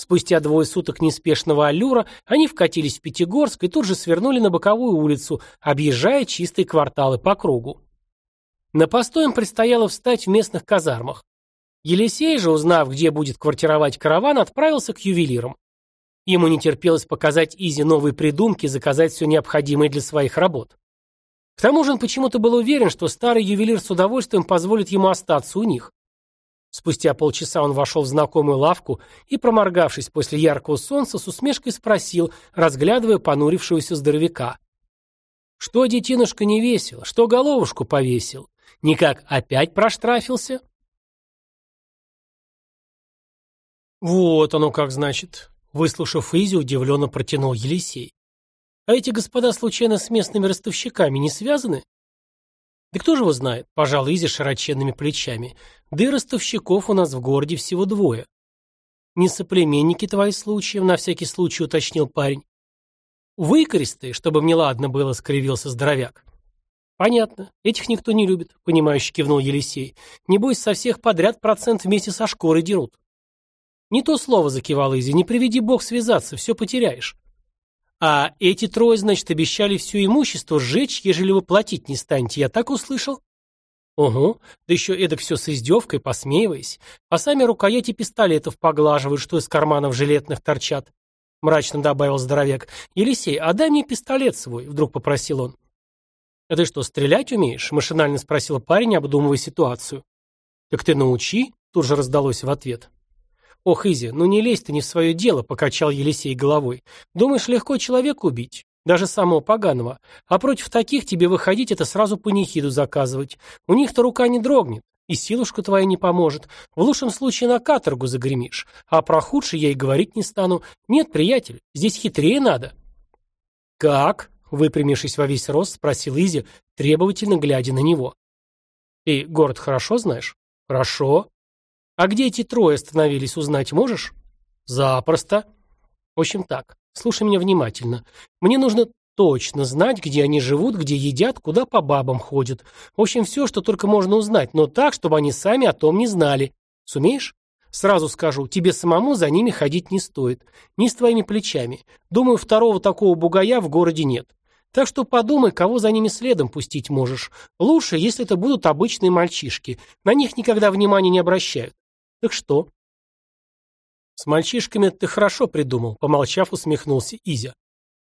Спустя двое суток неспешного аллюра они вкатились в Пятигорск и тут же свернули на боковую улицу, объезжая чистые кварталы по кругу. На постой им предстояло встать в местных казармах. Елисей же, узнав, где будет квартировать караван, отправился к ювелирам. Ему не терпелось показать Изи новые придумки и заказать все необходимое для своих работ. К тому же он почему-то был уверен, что старый ювелир с удовольствием позволит ему остаться у них. Спустя полчаса он вошел в знакомую лавку и, проморгавшись после яркого солнца, с усмешкой спросил, разглядывая понурившегося здоровяка. «Что, детинушка, не весил? Что головушку повесил? Никак опять проштрафился?» «Вот оно как значит», — выслушав Изи, удивленно протянул Елисей. «А эти господа случайно с местными ростовщиками не связаны?» Да кто же его знает, пожал Изи широченными плечами. Да и ростовщиков у нас в городе всего двое. Не соплеменники твои случаем, на всякий случай уточнил парень. Выкористые, чтобы мне ладно было, скривился здоровяк. Понятно, этих никто не любит, понимающе кивнул Елисей. Небось, со всех подряд процент вместе со шкурой дерут. Не то слово закивал Изи, не приведи бог связаться, все потеряешь. А эти трое, значит, обещали все имущество сжечь, ежели вы платить не станете. Я так услышал? Угу. Да еще эдак все с издевкой, посмеиваясь. А сами рукояти пистолетов поглаживают, что из карманов жилетных торчат. Мрачно добавил здоровяк. «Елисей, а дай мне пистолет свой», — вдруг попросил он. «А ты что, стрелять умеешь?» — машинально спросил парень, обдумывая ситуацию. «Так ты научи», — тут же раздалось в ответ. «Ох, Изи, ну не лезь ты не в свое дело», — покачал Елисей головой. «Думаешь, легко человека убить? Даже самого поганого. А против таких тебе выходить — это сразу панихиду заказывать. У них-то рука не дрогнет, и силушка твоя не поможет. В лучшем случае на каторгу загремишь. А про худшее я и говорить не стану. Нет, приятель, здесь хитрее надо». «Как?» — выпрямившись во весь рост, спросил Изи, требовательно глядя на него. «Ты город хорошо знаешь?» «Хорошо. А где эти трое остановились, узнать можешь? Запросто. В общем так, слушай меня внимательно. Мне нужно точно знать, где они живут, где едят, куда по бабам ходят. В общем, все, что только можно узнать, но так, чтобы они сами о том не знали. Сумеешь? Сразу скажу, тебе самому за ними ходить не стоит. Ни с твоими плечами. Думаю, второго такого бугая в городе нет. Так что подумай, кого за ними следом пустить можешь. Лучше, если это будут обычные мальчишки. На них никогда внимания не обращают. Так что? С мальчишками ты хорошо придумал, помолчав, усмехнулся Изя.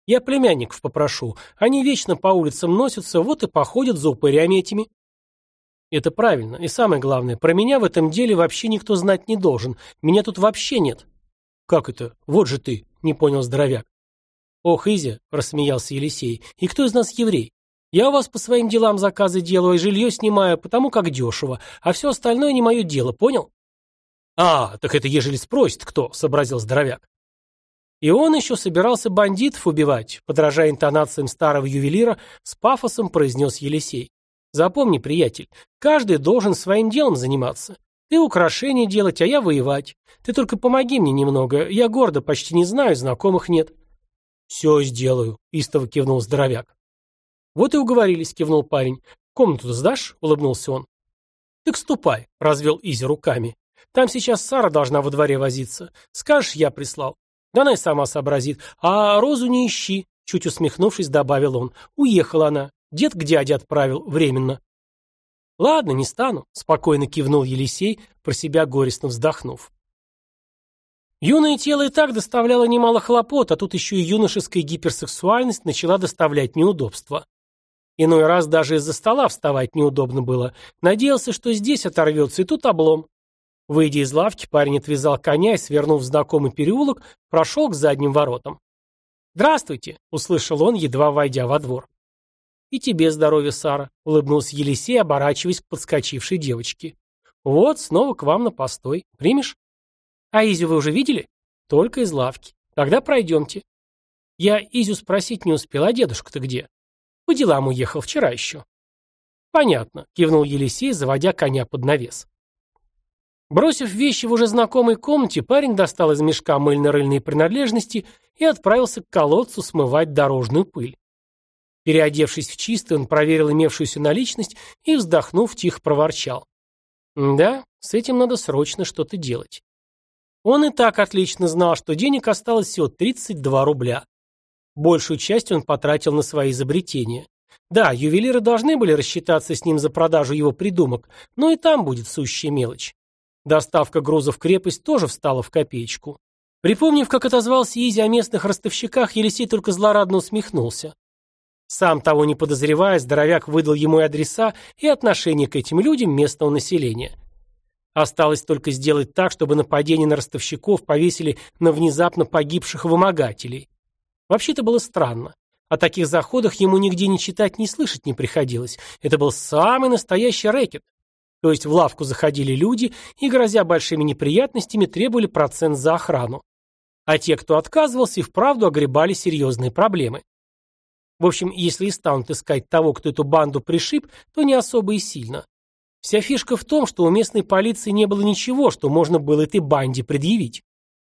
Я племянников попрошу. Они вечно по улицам носятся, вот и походят за упырями этими. Это правильно. И самое главное, про меня в этом деле вообще никто знать не должен. Меня тут вообще нет. Как это? Вот же ты, не понял здоровяк. Ох, Изя, рассмеялся Елисей. И кто из нас еврей? Я у вас по своим делам заказы делаю, и жилье снимаю, потому как дешево, а все остальное не мое дело, понял? «А, так это ежели спросит кто», — сообразил здоровяк. И он еще собирался бандитов убивать, подражая интонациям старого ювелира, с пафосом произнес Елисей. Запомни, приятель, каждый должен своим делом заниматься. Ты украшения делать, а я воевать. Ты только помоги мне немного, я гордо почти не знаю, знакомых нет. Все сделаю, истово кивнул здоровяк. Вот и уговорились, кивнул парень. Комнату сдашь? улыбнулся он. Так ступай, развел Изи руками. Там сейчас Сара должна во дворе возиться. Скажешь, я прислал. Да она и сама сообразит. А Розу не ищи, чуть усмехнувшись, добавил он. Уехала она. Дед к дяде отправил, временно. Ладно, не стану, спокойно кивнул Елисей, про себя горестно вздохнув. Юное тело и так доставляло немало хлопот, а тут еще и юношеская гиперсексуальность начала доставлять неудобства. Иной раз даже из-за стола вставать неудобно было. Надеялся, что здесь оторвется, и тут облом. Выйдя из лавки, парень отвязал коня и, свернув в знакомый переулок, прошел к задним воротам. «Здравствуйте!» — услышал он, едва войдя во двор. «И тебе здоровья, Сара!» — улыбнулся Елисей, оборачиваясь к подскочившей девочке. «Вот, снова к вам на постой. Примешь?» «А Изю вы уже видели?» «Только из лавки. Тогда пройдемте». «Я Изю спросить не успел, а дедушка-то где?» «По делам уехал вчера еще». «Понятно», — кивнул Елисей, заводя коня под навес. Бросив вещи в уже знакомой комнате, парень достал из мешка мыльно-рыльные принадлежности и отправился к колодцу смывать дорожную пыль. Переодевшись в чистый, он проверил имевшуюся наличность и, вздохнув, тихо проворчал. «Да, с этим надо срочно что-то делать». Он и так отлично знал, что денег осталось всего 32 рубля. Большую часть он потратил на свои изобретения. Да, ювелиры должны были рассчитаться с ним за продажу его придумок, но и там будет сущая мелочь. Доставка грузов в крепость тоже встала в копеечку. Припомнив, как отозвался Изи о местных ростовщиках, Елисей только злорадно усмехнулся. Сам того не подозревая, здоровяк выдал ему и адреса, и отношение к этим людям местного населения. Осталось только сделать так, чтобы нападение на ростовщиков повесили на внезапно погибших вымогателей. Вообще-то было странно. О таких заходах ему нигде ни читать, ни слышать не приходилось. Это был самый настоящий рэкет. То есть в лавку заходили люди и, грозя большими неприятностями, требовали процент за охрану. А те, кто отказывался, и вправду огребали серьезные проблемы. В общем, если и станут искать того, кто эту банду пришиб, то не особо и сильно. Вся фишка в том, что у местной полиции не было ничего, что можно было этой банде предъявить.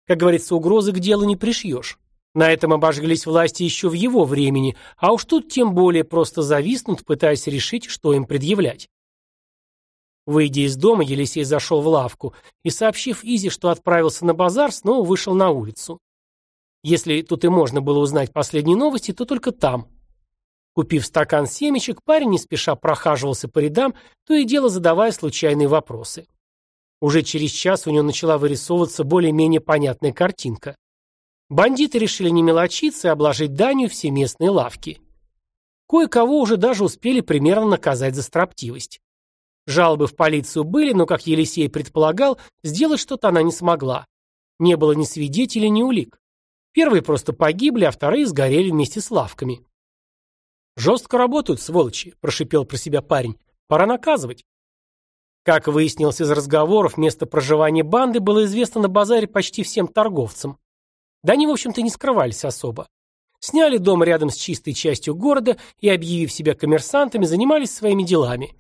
Как говорится, угрозы к делу не пришьешь. На этом обожглись власти еще в его времени, а уж тут тем более просто зависнут, пытаясь решить, что им предъявлять. Выйдя из дома, Елисей зашел в лавку и, сообщив Изи, что отправился на базар, снова вышел на улицу. Если тут и можно было узнать последние новости, то только там. Купив стакан семечек, парень не спеша прохаживался по рядам, то и дело задавая случайные вопросы. Уже через час у него начала вырисовываться более-менее понятная картинка. Бандиты решили не мелочиться и обложить данью все местные лавки. Кое-кого уже даже успели примерно наказать за строптивость. Жалобы в полицию были, но, как Елисей предполагал, сделать что-то она не смогла. Не было ни свидетелей, ни улик. Первые просто погибли, а вторые сгорели вместе с лавками. «Жестко работают, сволочи», – прошипел про себя парень. «Пора наказывать». Как выяснилось из разговоров, место проживания банды было известно на базаре почти всем торговцам. Да они, в общем-то, не скрывались особо. Сняли дом рядом с чистой частью города и, объявив себя коммерсантами, занимались своими делами.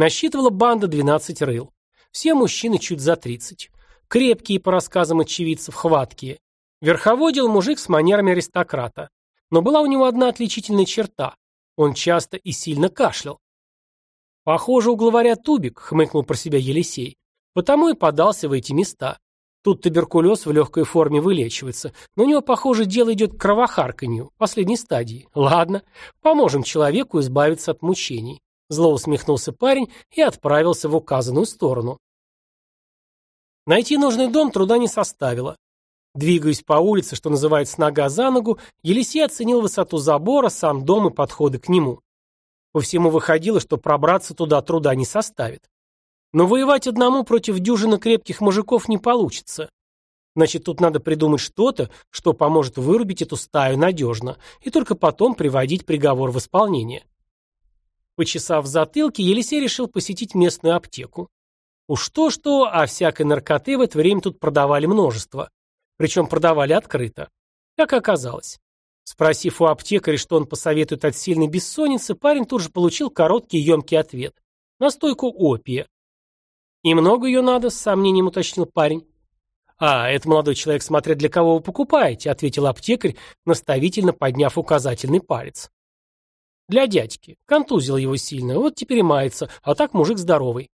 Насчитывала банда 12 рыл. Все мужчины чуть за 30. Крепкие, по рассказам очевидцев, хваткие. Верховодил мужик с манерами аристократа. Но была у него одна отличительная черта. Он часто и сильно кашлял. «Похоже, у главаря тубик», — хмыкнул про себя Елисей. «Потому и подался в эти места. Тут туберкулез в легкой форме вылечивается, но у него, похоже, дело идет к кровохарканью, последней стадии. Ладно, поможем человеку избавиться от мучений. Зло усмехнулся парень и отправился в указанную сторону. Найти нужный дом труда не составило. Двигаясь по улице, что называется нога за ногу, Елисей оценил высоту забора, сам дом и подходы к нему. По всему выходило, что пробраться туда труда не составит. Но воевать одному против дюжины крепких мужиков не получится. Значит, тут надо придумать что-то, что поможет вырубить эту стаю надежно, и только потом приводить приговор в исполнение. Почесав в затылке, Елисей решил посетить местную аптеку. Уж то-что, а всякой наркоты в это время тут продавали множество. Причем продавали открыто. Как оказалось. Спросив у аптекаря, что он посоветует от сильной бессонницы, парень тут же получил короткий емкий ответ. Настойку опия. «И много ее надо?» — с сомнением уточнил парень. «А, это молодой человек, смотря для кого вы покупаете», — ответил аптекарь, наставительно подняв указательный палец. «Для дядьки. Контузил его сильно, вот теперь и мается, а так мужик здоровый».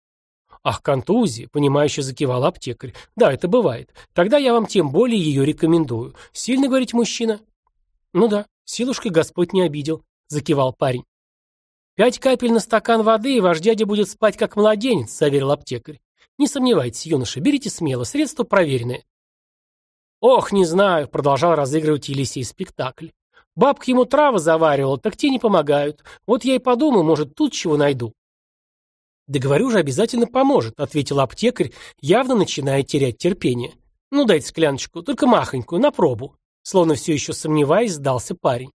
«Ах, контузия», — понимающе закивал аптекарь. «Да, это бывает. Тогда я вам тем более ее рекомендую. Сильно, говорить мужчина?» «Ну да, силушкой Господь не обидел», — закивал парень. «Пять капель на стакан воды, и ваш дядя будет спать как младенец», — заверил аптекарь. «Не сомневайтесь, юноша, берите смело, средства проверенные». «Ох, не знаю», — продолжал разыгрывать Елисей спектакль. «Бабка ему травы заваривала, так те не помогают. Вот я и подумал, может, тут чего найду». «Да говорю же, обязательно поможет», — ответил аптекарь, явно начиная терять терпение. «Ну, дайте скляночку, только махонькую, на пробу». Словно все еще сомневаясь, сдался парень.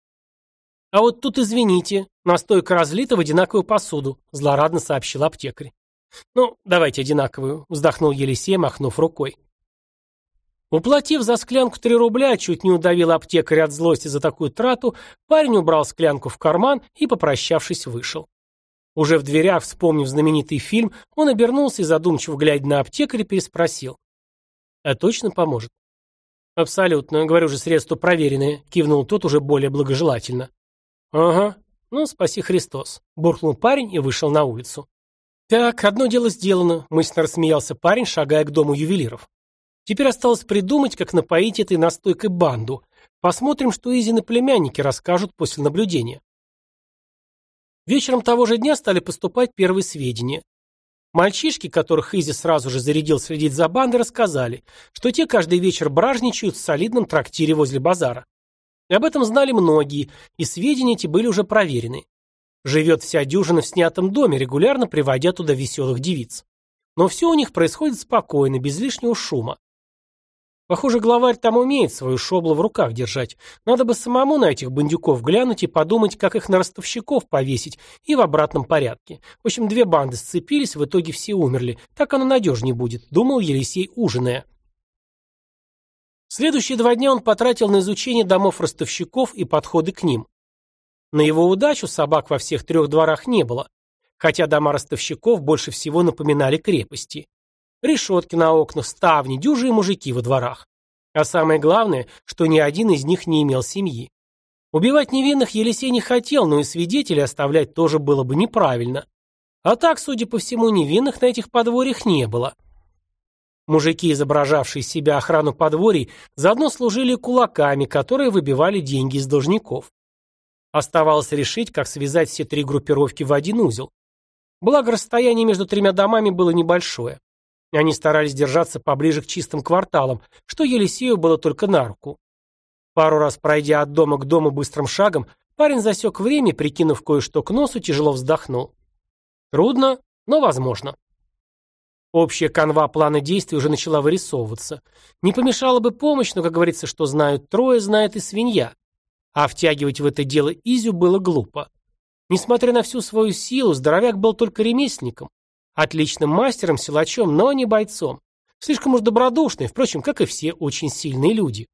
«А вот тут, извините, настойка разлита в одинаковую посуду», — злорадно сообщил аптекарь. «Ну, давайте одинаковую», — вздохнул Елисей, махнув рукой. Уплатив за склянку три рубля, чуть не удавил аптекарь от злости за такую трату, парень убрал склянку в карман и, попрощавшись, вышел. Уже в дверях, вспомнив знаменитый фильм, он обернулся и, задумчиво глядя на аптекаря, переспросил. «А точно поможет?» «Абсолютно. Говорю же, средства проверенные», — кивнул тот уже более благожелательно. «Ага. Ну, спаси Христос», — буркнул парень и вышел на улицу. «Так, одно дело сделано», — мысленно рассмеялся парень, шагая к дому ювелиров. Теперь осталось придумать, как напоить этой настойкой банду. Посмотрим, что Изины племянники расскажут после наблюдения. Вечером того же дня стали поступать первые сведения. Мальчишки, которых Изи сразу же зарядил следить за бандой, рассказали, что те каждый вечер бражничают в солидном трактире возле базара. И об этом знали многие, и сведения эти были уже проверены. Живет вся дюжина в снятом доме, регулярно приводя туда веселых девиц. Но все у них происходит спокойно, без лишнего шума. Похоже, главарь там умеет свою шоблу в руках держать. Надо бы самому на этих бандюков глянуть и подумать, как их на ростовщиков повесить, и в обратном порядке. В общем, две банды сцепились, в итоге все умерли. Так оно надежнее будет, думал Елисей, ужиная. Следующие два дня он потратил на изучение домов ростовщиков и подходы к ним. На его удачу собак во всех трех дворах не было, хотя дома ростовщиков больше всего напоминали крепости. Решетки на окнах, ставни, дюжи и мужики во дворах. А самое главное, что ни один из них не имел семьи. Убивать невинных Елисей не хотел, но и свидетелей оставлять тоже было бы неправильно. А так, судя по всему, невинных на этих подворьях не было. Мужики, изображавшие себя охрану подворий, заодно служили кулаками, которые выбивали деньги из должников. Оставалось решить, как связать все три группировки в один узел. Благо, расстояние между тремя домами было небольшое. Они старались держаться поближе к чистым кварталам, что Елисею было только на руку. Пару раз пройдя от дома к дому быстрым шагом, парень засек время, прикинув кое-что к носу, тяжело вздохнул. Трудно, но возможно. Общая канва плана действий уже начала вырисовываться. Не помешала бы помощь, но, как говорится, что знают трое, знает и свинья. А втягивать в это дело Изю было глупо. Несмотря на всю свою силу, здоровяк был только ремесленником. Отличным мастером, силачом, но не бойцом. Слишком уж добродушный, впрочем, как и все очень сильные люди.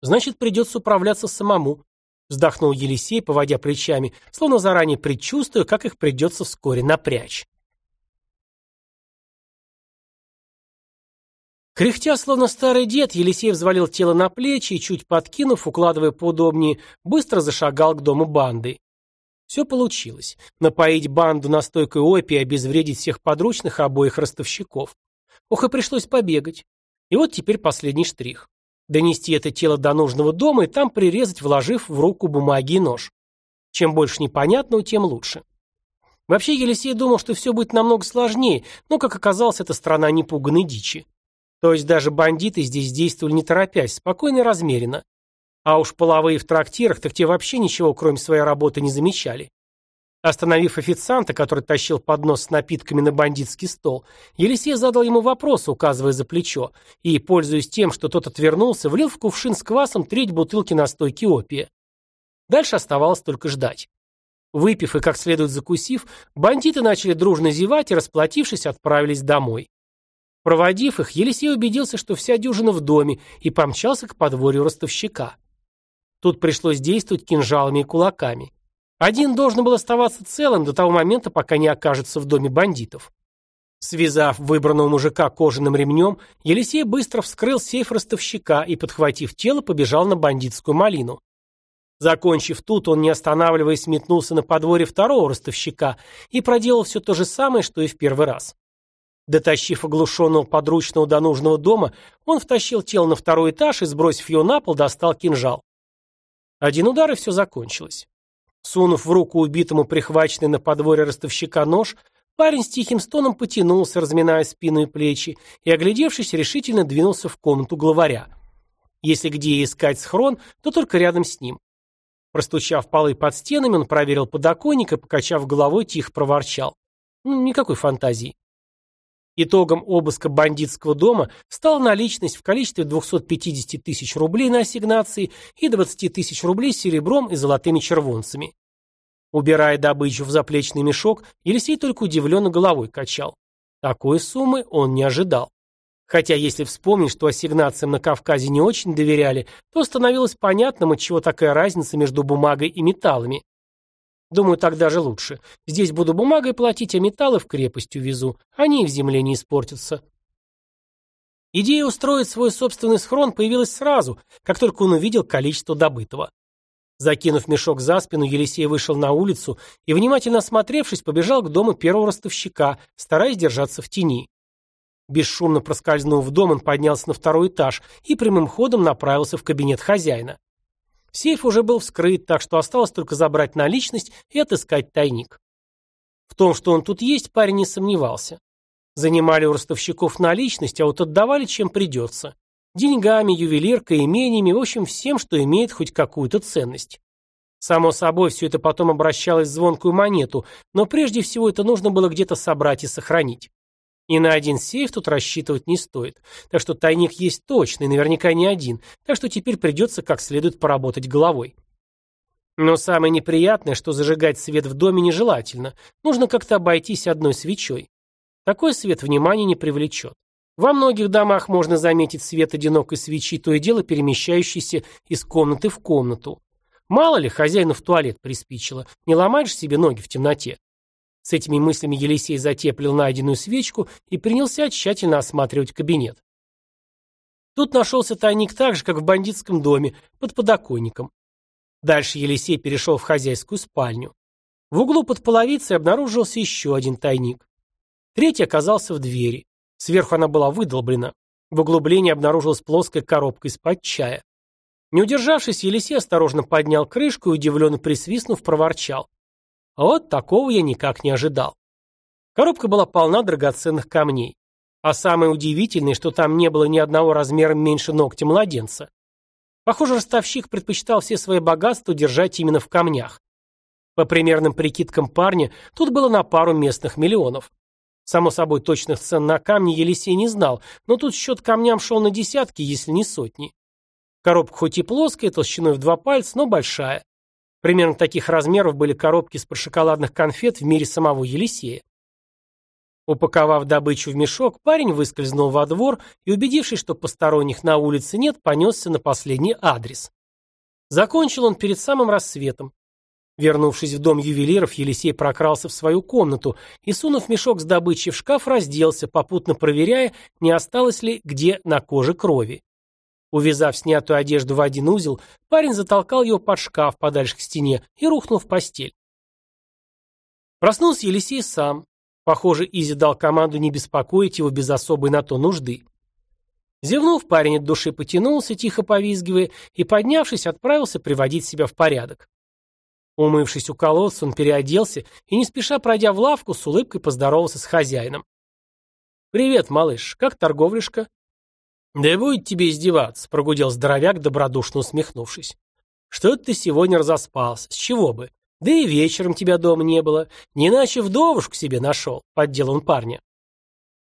Значит, придется управляться самому, вздохнул Елисей, поводя плечами, словно заранее предчувствуя, как их придется вскоре напрячь. Кряхтя, словно старый дед, Елисей взвалил тело на плечи и, чуть подкинув, укладывая поудобнее, быстро зашагал к дому банды. Все получилось. Напоить банду настойкой опия и обезвредить всех подручных обоих ростовщиков. Ох, и пришлось побегать. И вот теперь последний штрих. Донести это тело до нужного дома и там прирезать, вложив в руку бумаги и нож. Чем больше непонятного, тем лучше. Вообще Елисей думал, что все будет намного сложнее, но, как оказалось, это страна непуганной дичи. То есть даже бандиты здесь действовали не торопясь, спокойно и размеренно. А уж половые в трактирах, так те вообще ничего, кроме своей работы, не замечали. Остановив официанта, который тащил поднос с напитками на бандитский стол, Елисей задал ему вопрос, указывая за плечо, и, пользуясь тем, что тот отвернулся, влил в кувшин с квасом треть бутылки настойки опия. Дальше оставалось только ждать. Выпив и как следует закусив, бандиты начали дружно зевать и, расплатившись, отправились домой. Проводив их, Елисей убедился, что вся дюжина в доме, и помчался к подворью ростовщика. Тут пришлось действовать кинжалами и кулаками. Один должен был оставаться целым до того момента, пока не окажется в доме бандитов. Связав выбранного мужика кожаным ремнем, Елисей быстро вскрыл сейф ростовщика и, подхватив тело, побежал на бандитскую малину. Закончив тут, он, не останавливаясь, метнулся на подворье второго ростовщика и проделал все то же самое, что и в первый раз. Дотащив оглушенного подручного до нужного дома, он втащил тело на второй этаж и, сбросив ее на пол, достал кинжал. Один удар, и все закончилось. Сунув в руку убитому прихваченный на подворье ростовщика нож, парень с тихим стоном потянулся, разминая спину и плечи, и, оглядевшись, решительно двинулся в комнату главаря. Если где искать схрон, то только рядом с ним. Простучав полы под стенами, он проверил подоконник и, покачав головой, тихо проворчал. Ну, никакой фантазии. Итогом обыска бандитского дома стала наличность в количестве 250 тысяч рублей на ассигнации и 20 тысяч рублей серебром и золотыми червонцами. Убирая добычу в заплечный мешок, Елисей только удивленно головой качал. Такой суммы он не ожидал. Хотя если вспомнить, что ассигнациям на Кавказе не очень доверяли, то становилось понятным, отчего такая разница между бумагой и металлами. Думаю, так даже лучше. Здесь буду бумагой платить, а металлы в крепость увезу. Они и в земле не испортятся. Идея устроить свой собственный схрон появилась сразу, как только он увидел количество добытого. Закинув мешок за спину, Елисей вышел на улицу и, внимательно осмотревшись, побежал к дому первого ростовщика, стараясь держаться в тени. Бесшумно проскользнув в дом, он поднялся на второй этаж и прямым ходом направился в кабинет хозяина. Сейф уже был вскрыт, так что осталось только забрать наличность и отыскать тайник. В том, что он тут есть, парень не сомневался. Занимали у ростовщиков наличность, а вот отдавали чем придется. Деньгами, ювелиркой, имениями, в общем, всем, что имеет хоть какую-то ценность. Само собой, все это потом обращалось в звонкую монету, но прежде всего это нужно было где-то собрать и сохранить. И на один сейф тут рассчитывать не стоит. Так что тайник есть точно, и наверняка не один, так что теперь придется как следует поработать головой. Но самое неприятное, что зажигать свет в доме нежелательно. Нужно как-то обойтись одной свечой. Такой свет внимания не привлечет. Во многих домах можно заметить свет одинокой свечи, то и дело перемещающийся из комнаты в комнату. Мало ли, хозяину в туалет приспичило, не ломаешь себе ноги в темноте. С этими мыслями Елисей затеплил найденную свечку и принялся тщательно осматривать кабинет. Тут нашелся тайник так же, как в бандитском доме, под подоконником. Дальше Елисей перешел в хозяйскую спальню. В углу под половицей обнаружился еще один тайник. Третий оказался в двери. Сверху она была выдолблена. В углублении обнаружилась плоская коробка из-под чая. Не удержавшись, Елисей осторожно поднял крышку и, удивленно присвистнув, проворчал. Вот такого я никак не ожидал. Коробка была полна драгоценных камней. А самое удивительное, что там не было ни одного размера меньше ногтя младенца. Похоже, ростовщик предпочитал все свои богатства держать именно в камнях. По примерным прикидкам парня, тут было на пару местных миллионов. Само собой, точных цен на камни Елисей не знал, но тут счет камням шел на десятки, если не сотни. Коробка хоть и плоская, толщиной в два пальца, но большая. Примерно таких размеров были коробки из-под шоколадных конфет в мире самого Елисея. Упаковав добычу в мешок, парень выскользнул во двор и, убедившись, что посторонних на улице нет, понесся на последний адрес. Закончил он перед самым рассветом. Вернувшись в дом ювелиров, Елисей прокрался в свою комнату и, сунув мешок с добычей в шкаф, разделся, попутно проверяя, не осталось ли где на коже крови. Увязав снятую одежду в один узел, парень затолкал его под шкаф подальше к стене и рухнул в постель. Проснулся Елисей сам. Похоже, Изи дал команду не беспокоить его без особой на то нужды. Зевнув, парень от души потянулся, тихо повизгивая, и, поднявшись, отправился приводить себя в порядок. Умывшись у колодца, он переоделся и, не спеша пройдя в лавку, с улыбкой поздоровался с хозяином. «Привет, малыш, как торговляшка?» «Да будет тебе издеваться», — прогудел здоровяк, добродушно усмехнувшись. «Что ты сегодня разоспался? С чего бы? Да и вечером тебя дома не было. Не иначе вдовушку себе нашел», — поддел он парня.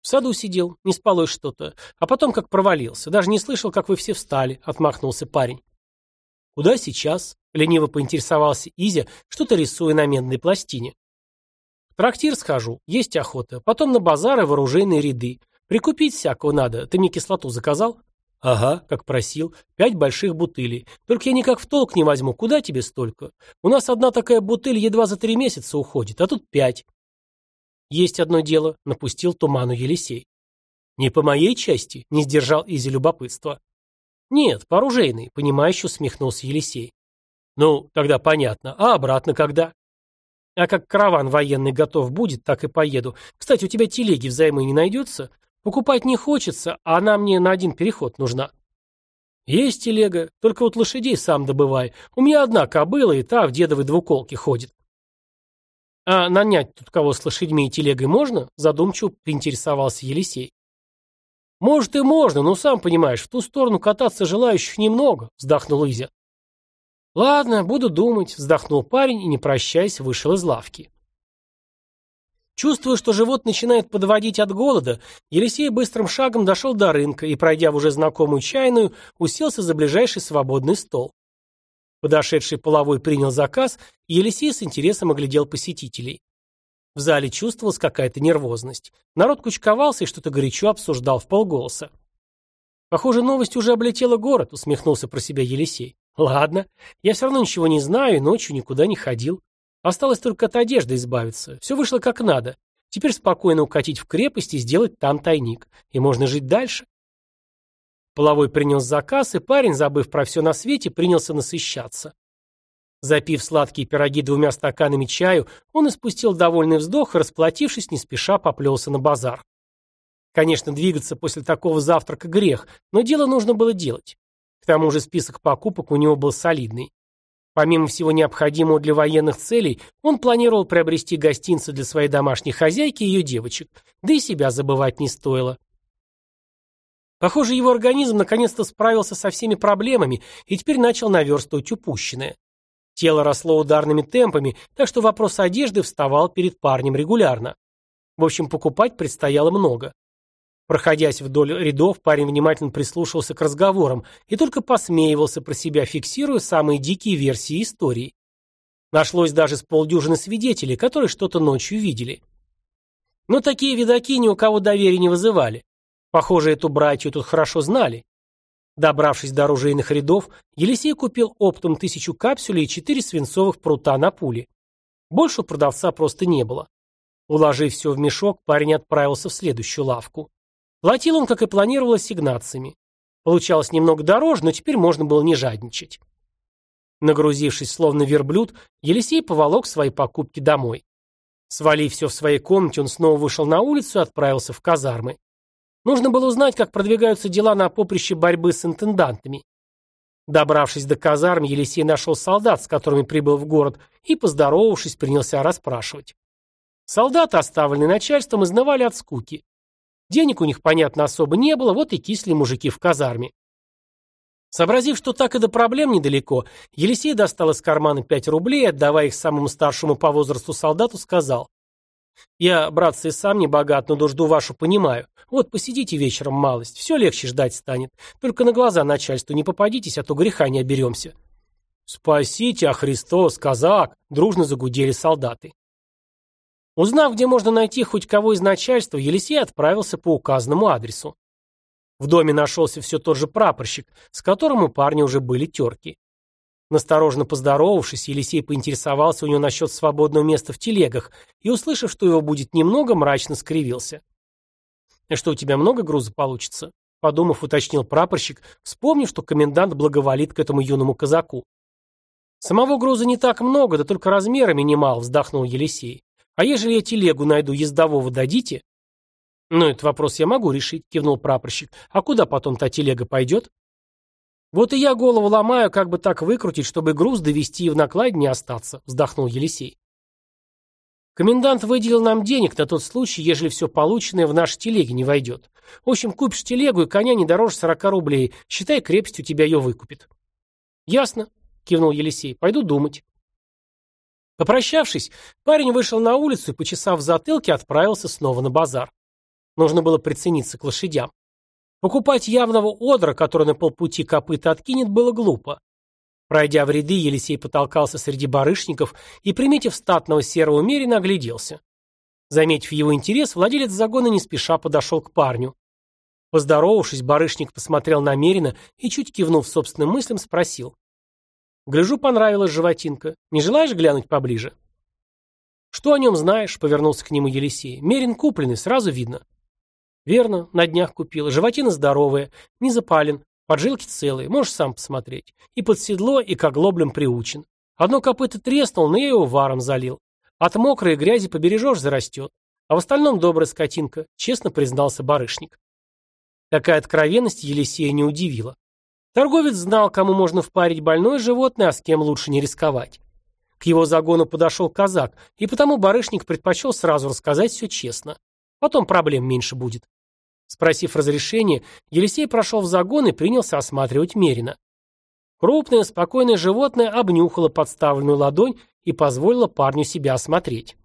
«В саду сидел, не спалось что-то, а потом как провалился. Даже не слышал, как вы все встали», — отмахнулся парень. «Куда сейчас?» — лениво поинтересовался Изя, что-то рисуя на медной пластине. «В трактир схожу, есть охота, потом на базары вооруженные ряды. Прикупить всякого надо. Ты мне кислоту заказал? Ага, как просил. Пять больших бутылей. Только я никак в толк не возьму. Куда тебе столько? У нас одна такая бутыль едва за три месяца уходит, а тут пять. Есть одно дело, напустил туману Елисей. Не по моей части, не сдержал Изи любопытства. Нет, по оружейной, понимающе усмехнулся Елисей. Ну, тогда понятно. А обратно когда? А как караван военный готов будет, так и поеду. Кстати, у тебя телеги взаймы не найдется? Покупать не хочется, а она мне на один переход нужна. Есть телега, только вот лошадей сам добывай. У меня одна кобыла, и та в дедовой двуколке ходит. А нанять тут кого с лошадьми и телегой можно? Задумчиво поинтересовался Елисей. Может и можно, но сам понимаешь, в ту сторону кататься желающих немного, вздохнул Изя. Ладно, буду думать, вздохнул парень и, не прощаясь, вышел из лавки. Чувствуя, что живот начинает подводить от голода, Елисей быстрым шагом дошел до рынка и, пройдя в уже знакомую чайную, уселся за ближайший свободный стол. Подошедший половой принял заказ, и Елисей с интересом оглядел посетителей. В зале чувствовалась какая-то нервозность. Народ кучковался и что-то горячо обсуждал в полголоса. «Похоже, новость уже облетела город», — усмехнулся про себя Елисей. «Ладно, я все равно ничего не знаю и ночью никуда не ходил. Осталось только от одежды избавиться. Все вышло как надо. Теперь спокойно укатить в крепость и сделать там тайник. И можно жить дальше. Половой принес заказ, и парень, забыв про все на свете, принялся насыщаться. Запив сладкие пироги двумя стаканами чаю, он испустил довольный вздох и, расплатившись, не спеша поплелся на базар. Конечно, двигаться после такого завтрака грех, но дело нужно было делать. К тому же список покупок у него был солидный. Помимо всего необходимого для военных целей, он планировал приобрести гостинцы для своей домашней хозяйки и ее девочек, да и себя забывать не стоило. Похоже, его организм наконец-то справился со всеми проблемами и теперь начал наверстывать упущенное. Тело росло ударными темпами, так что вопрос одежды вставал перед парнем регулярно. В общем, покупать предстояло много. Проходясь вдоль рядов, парень внимательно прислушивался к разговорам и только посмеивался про себя, фиксируя самые дикие версии истории. Нашлось даже с полдюжины свидетелей, которые что-то ночью видели. Но такие видаки ни у кого доверия не вызывали. Похоже, эту братью тут хорошо знали. Добравшись до оружейных рядов, Елисей купил оптом тысячу капсулей и четыре свинцовых прута на пули. Больше у продавца просто не было. Уложив все в мешок, парень отправился в следующую лавку. Платил он, как и планировал, ассигнациями. Получалось немного дороже, но теперь можно было не жадничать. Нагрузившись словно верблюд, Елисей поволок свои покупки домой. Свалив все в своей комнате, он снова вышел на улицу и отправился в казармы. Нужно было узнать, как продвигаются дела на поприще борьбы с интендантами. Добравшись до казарм, Елисей нашел солдат, с которыми прибыл в город, и, поздоровавшись, принялся расспрашивать. Солдаты, оставленные начальством, изнывали от скуки. Денег у них, понятно, особо не было, вот и кисли мужики в казарме. Сообразив, что так и до проблем недалеко, Елисей достал из кармана пять рублей, отдавая их самому старшему по возрасту солдату, сказал. «Я, братцы, и сам не богат, но нужду вашу понимаю. Вот посидите вечером малость, все легче ждать станет. Только на глаза начальству не попадитесь, а то греха не оберемся». «Спасите, а Христос, казак!» — дружно загудели солдаты. Узнав, где можно найти хоть кого из начальства, Елисей отправился по указанному адресу. В доме нашелся все тот же прапорщик, с которым у парня уже были терки. Насторожно поздоровавшись, Елисей поинтересовался у него насчет свободного места в телегах и, услышав, что его будет немного, мрачно скривился. «И что, у тебя много груза получится?» Подумав, уточнил прапорщик, вспомнив, что комендант благоволит к этому юному казаку. «Самого груза не так много, да только размерами немал», — вздохнул Елисей. А ежели я телегу найду, ездового дадите? Ну, этот вопрос я могу решить, кивнул прапорщик. А куда потом та телега пойдет? Вот и я голову ломаю, как бы так выкрутить, чтобы груз довести и в накладе не остаться, вздохнул Елисей. Комендант выделил нам денег на тот случай, ежели все полученное в наши телеги не войдет. В общем, купишь телегу и коня не дороже сорока рублей. Считай, крепость у тебя ее выкупит. Ясно, кивнул Елисей. Пойду думать. Попрощавшись, парень вышел на улицу и, почесав затылки, отправился снова на базар. Нужно было прицениться к лошадям. Покупать явного одра, который на полпути копыта откинет, было глупо. Пройдя в ряды, Елисей потолкался среди барышников и, приметив статного серого мерина, огляделся. Заметив его интерес, владелец загона не спеша подошел к парню. Поздоровавшись, барышник посмотрел на Мерина и, чуть кивнув собственным мыслям, спросил. Гляжу, понравилась животинка. Не желаешь глянуть поближе? Что о нем знаешь? Повернулся к нему Елисей. Мерин купленный, сразу видно. Верно, на днях купил. Животина здоровая, не запален, поджилки целые, можешь сам посмотреть. И под седло, и к оглоблям приучен. Одно копыто треснул, но я его варом залил. От мокрой грязи побережешь, зарастет. А в остальном добрая скотинка, честно признался барышник. Такая откровенность Елисея не удивила. Торговец знал, кому можно впарить больное животное, а с кем лучше не рисковать. К его загону подошел казак, и потому барышник предпочел сразу рассказать все честно. Потом проблем меньше будет. Спросив разрешения, Елисей прошел в загон и принялся осматривать Мерина. Крупное, спокойное животное обнюхало подставленную ладонь и позволило парню себя осмотреть.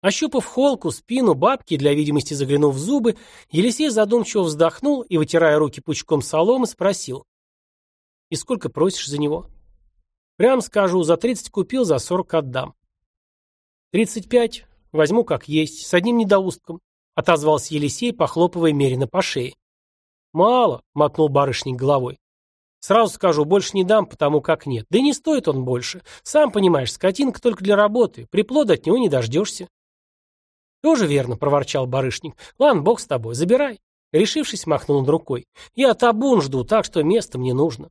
Ощупав холку, спину, бабки, для видимости заглянув в зубы, Елисей задумчиво вздохнул и, вытирая руки пучком соломы, спросил. «И сколько просишь за него?» «Прям скажу, за тридцать купил, за сорок отдам». «Тридцать пять. Возьму как есть, с одним недоустком», — отозвался Елисей, похлопывая Мерина по шее. «Мало», — мотнул барышник головой. «Сразу скажу, больше не дам, потому как нет. Да не стоит он больше. Сам понимаешь, скотинка только для работы. Приплода от него не дождешься». «Тоже верно», — проворчал барышник. «Ладно, бог с тобой, забирай». Решившись, махнул он рукой. «Я табун жду, так что место мне нужно».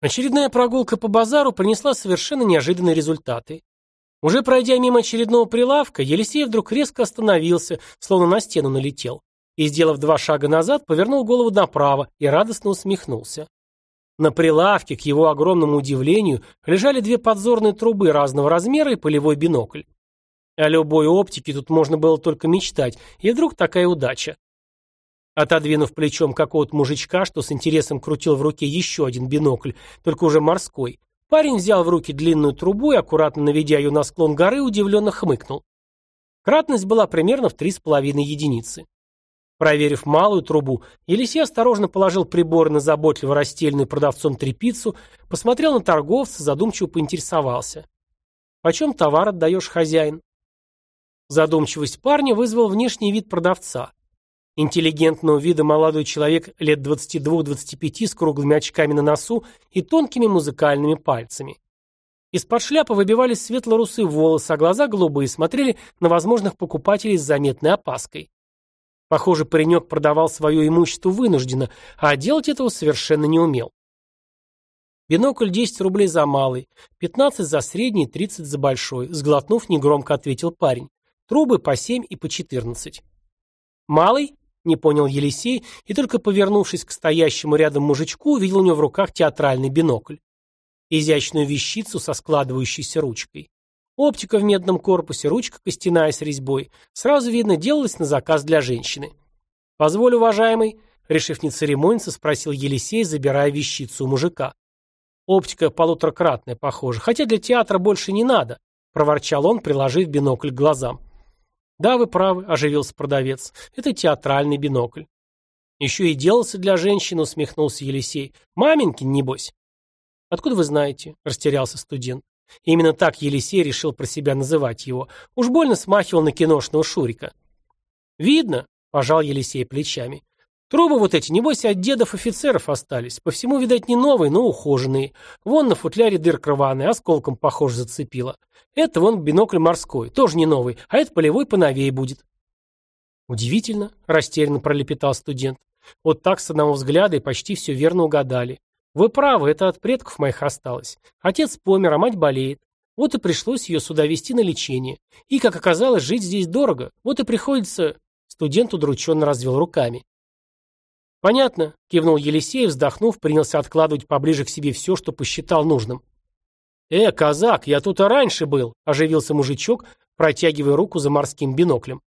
Очередная прогулка по базару принесла совершенно неожиданные результаты. Уже пройдя мимо очередного прилавка, Елисей вдруг резко остановился, словно на стену налетел, и, сделав два шага назад, повернул голову направо и радостно усмехнулся. На прилавке, к его огромному удивлению, лежали две подзорные трубы разного размера и полевой бинокль. О любой оптике тут можно было только мечтать, и вдруг такая удача. Отодвинув плечом какого-то мужичка, что с интересом крутил в руке еще один бинокль, только уже морской, парень взял в руки длинную трубу и, аккуратно наведя ее на склон горы, удивленно хмыкнул. Кратность была примерно в три с половиной единицы. Проверив малую трубу, Елисей осторожно положил прибор на заботливо расстеленную продавцом трепицу, посмотрел на торговца, задумчиво поинтересовался. «Почем товар отдаешь, хозяин?» Задумчивость парня вызвал внешний вид продавца. Интеллигентного вида молодой человек лет 22-25 с круглыми очками на носу и тонкими музыкальными пальцами. Из-под шляпы выбивались светло-русые волосы, а глаза голубые смотрели на возможных покупателей с заметной опаской. Похоже, паренек продавал свое имущество вынужденно, а делать этого совершенно не умел. Бинокль 10 рублей за малый, 15 за средний, 30 за большой, сглотнув, негромко ответил парень. Трубы по 7 и по 14. Малый? Не понял Елисей и только повернувшись к стоящему рядом мужичку, увидел у него в руках театральный бинокль. Изящную вещицу со складывающейся ручкой. Оптика в медном корпусе, ручка костяная с резьбой. Сразу видно, делалась на заказ для женщины. «Позволь, уважаемый», — решив не церемониться, спросил Елисей, забирая вещицу у мужика. «Оптика полуторакратная, похоже, хотя для театра больше не надо», — проворчал он, приложив бинокль к глазам. «Да, вы правы», — оживился продавец. «Это театральный бинокль». «Еще и делался для женщины», — усмехнулся Елисей. «Маменькин, небось». «Откуда вы знаете?» — растерялся студент. Именно так Елисей решил про себя называть его. Уж больно смахивал на киношного Шурика. «Видно», — пожал Елисей плечами. «Трубы вот эти, небось, от дедов офицеров остались. По всему, видать, не новые, но ухоженные. Вон на футляре дыр рваный, осколком, похоже, зацепило. Это вон бинокль морской, тоже не новый, а это полевой поновее будет». «Удивительно», — растерянно пролепетал студент. «Вот так с одного взгляда и почти все верно угадали. Вы правы, это от предков моих осталось. Отец помер, а мать болеет. Вот и пришлось ее сюда везти на лечение. И, как оказалось, жить здесь дорого. Вот и приходится... Студент удрученно развел руками. «Понятно», — кивнул Елисей, вздохнув, принялся откладывать поближе к себе все, что посчитал нужным. «Э, казак, я тут и раньше был», — оживился мужичок, протягивая руку за морским биноклем.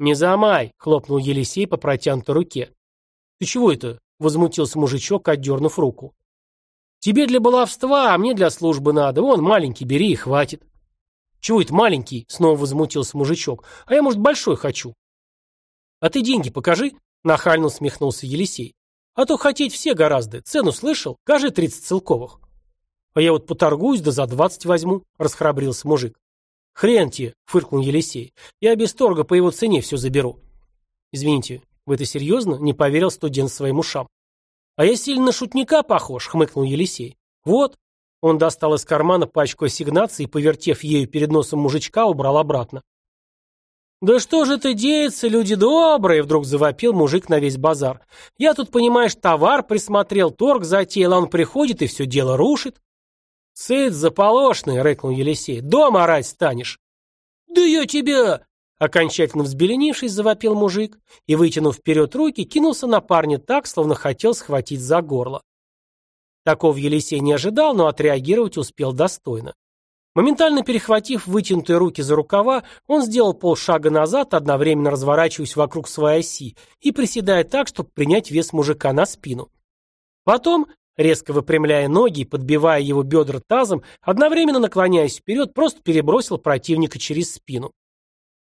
«Не замай», — хлопнул Елисей по протянутой руке. «Ты чего это?» — возмутился мужичок, отдернув руку. Тебе для баловства, а мне для службы надо. Вон, маленький бери и хватит. Чего это маленький? Снова возмутился мужичок. А я, может, большой хочу. А ты деньги покажи, нахально усмехнулся Елисей. А то хотеть все гораздо. Цену слышал? Кажи тридцать целковых. А я вот поторгуюсь, да за двадцать возьму, расхрабрился мужик. Хрен тебе, фыркнул Елисей. Я без торга по его цене все заберу. Извините, вы это серьезно? Не поверил студент своим ушам. «А я сильно на шутника похож», — хмыкнул Елисей. «Вот». Он достал из кармана пачку ассигнаций и, повертев ею перед носом мужичка, убрал обратно. «Да что же это деется, люди добрые!» — вдруг завопил мужик на весь базар. «Я тут, понимаешь, товар присмотрел, торг затеял, а он приходит и все дело рушит». «Цыц, заполошный!» — рыкнул Елисей. «Дома орать станешь!» «Да я тебя!» Окончательно взбеленившись, завопил мужик и, вытянув вперед руки, кинулся на парня так, словно хотел схватить за горло. Таков Елисей не ожидал, но отреагировать успел достойно. Моментально перехватив вытянутые руки за рукава, он сделал полшага назад, одновременно разворачиваясь вокруг своей оси и приседая так, чтобы принять вес мужика на спину. Потом, резко выпрямляя ноги и подбивая его бедра тазом, одновременно наклоняясь вперед, просто перебросил противника через спину.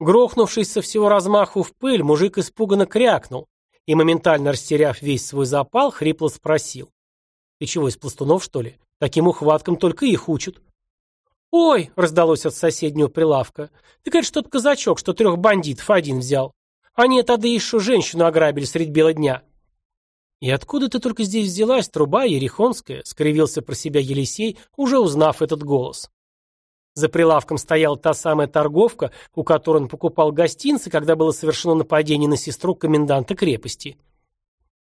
Грохнувшись со всего размаху в пыль, мужик испуганно крякнул и, моментально растеряв весь свой запал, хрипло спросил. «Ты чего, из пластунов, что ли? Таким ухваткам только их учат». «Ой!» — раздалось от соседнего прилавка. «Ты, конечно, тот казачок, что трех бандитов один взял. Они тогда еще женщину ограбили средь бела дня». «И откуда ты только здесь взялась, труба ерехонская?» — скривился про себя Елисей, уже узнав этот голос. За прилавком стояла та самая торговка, у которой он покупал гостинцы, когда было совершено нападение на сестру коменданта крепости.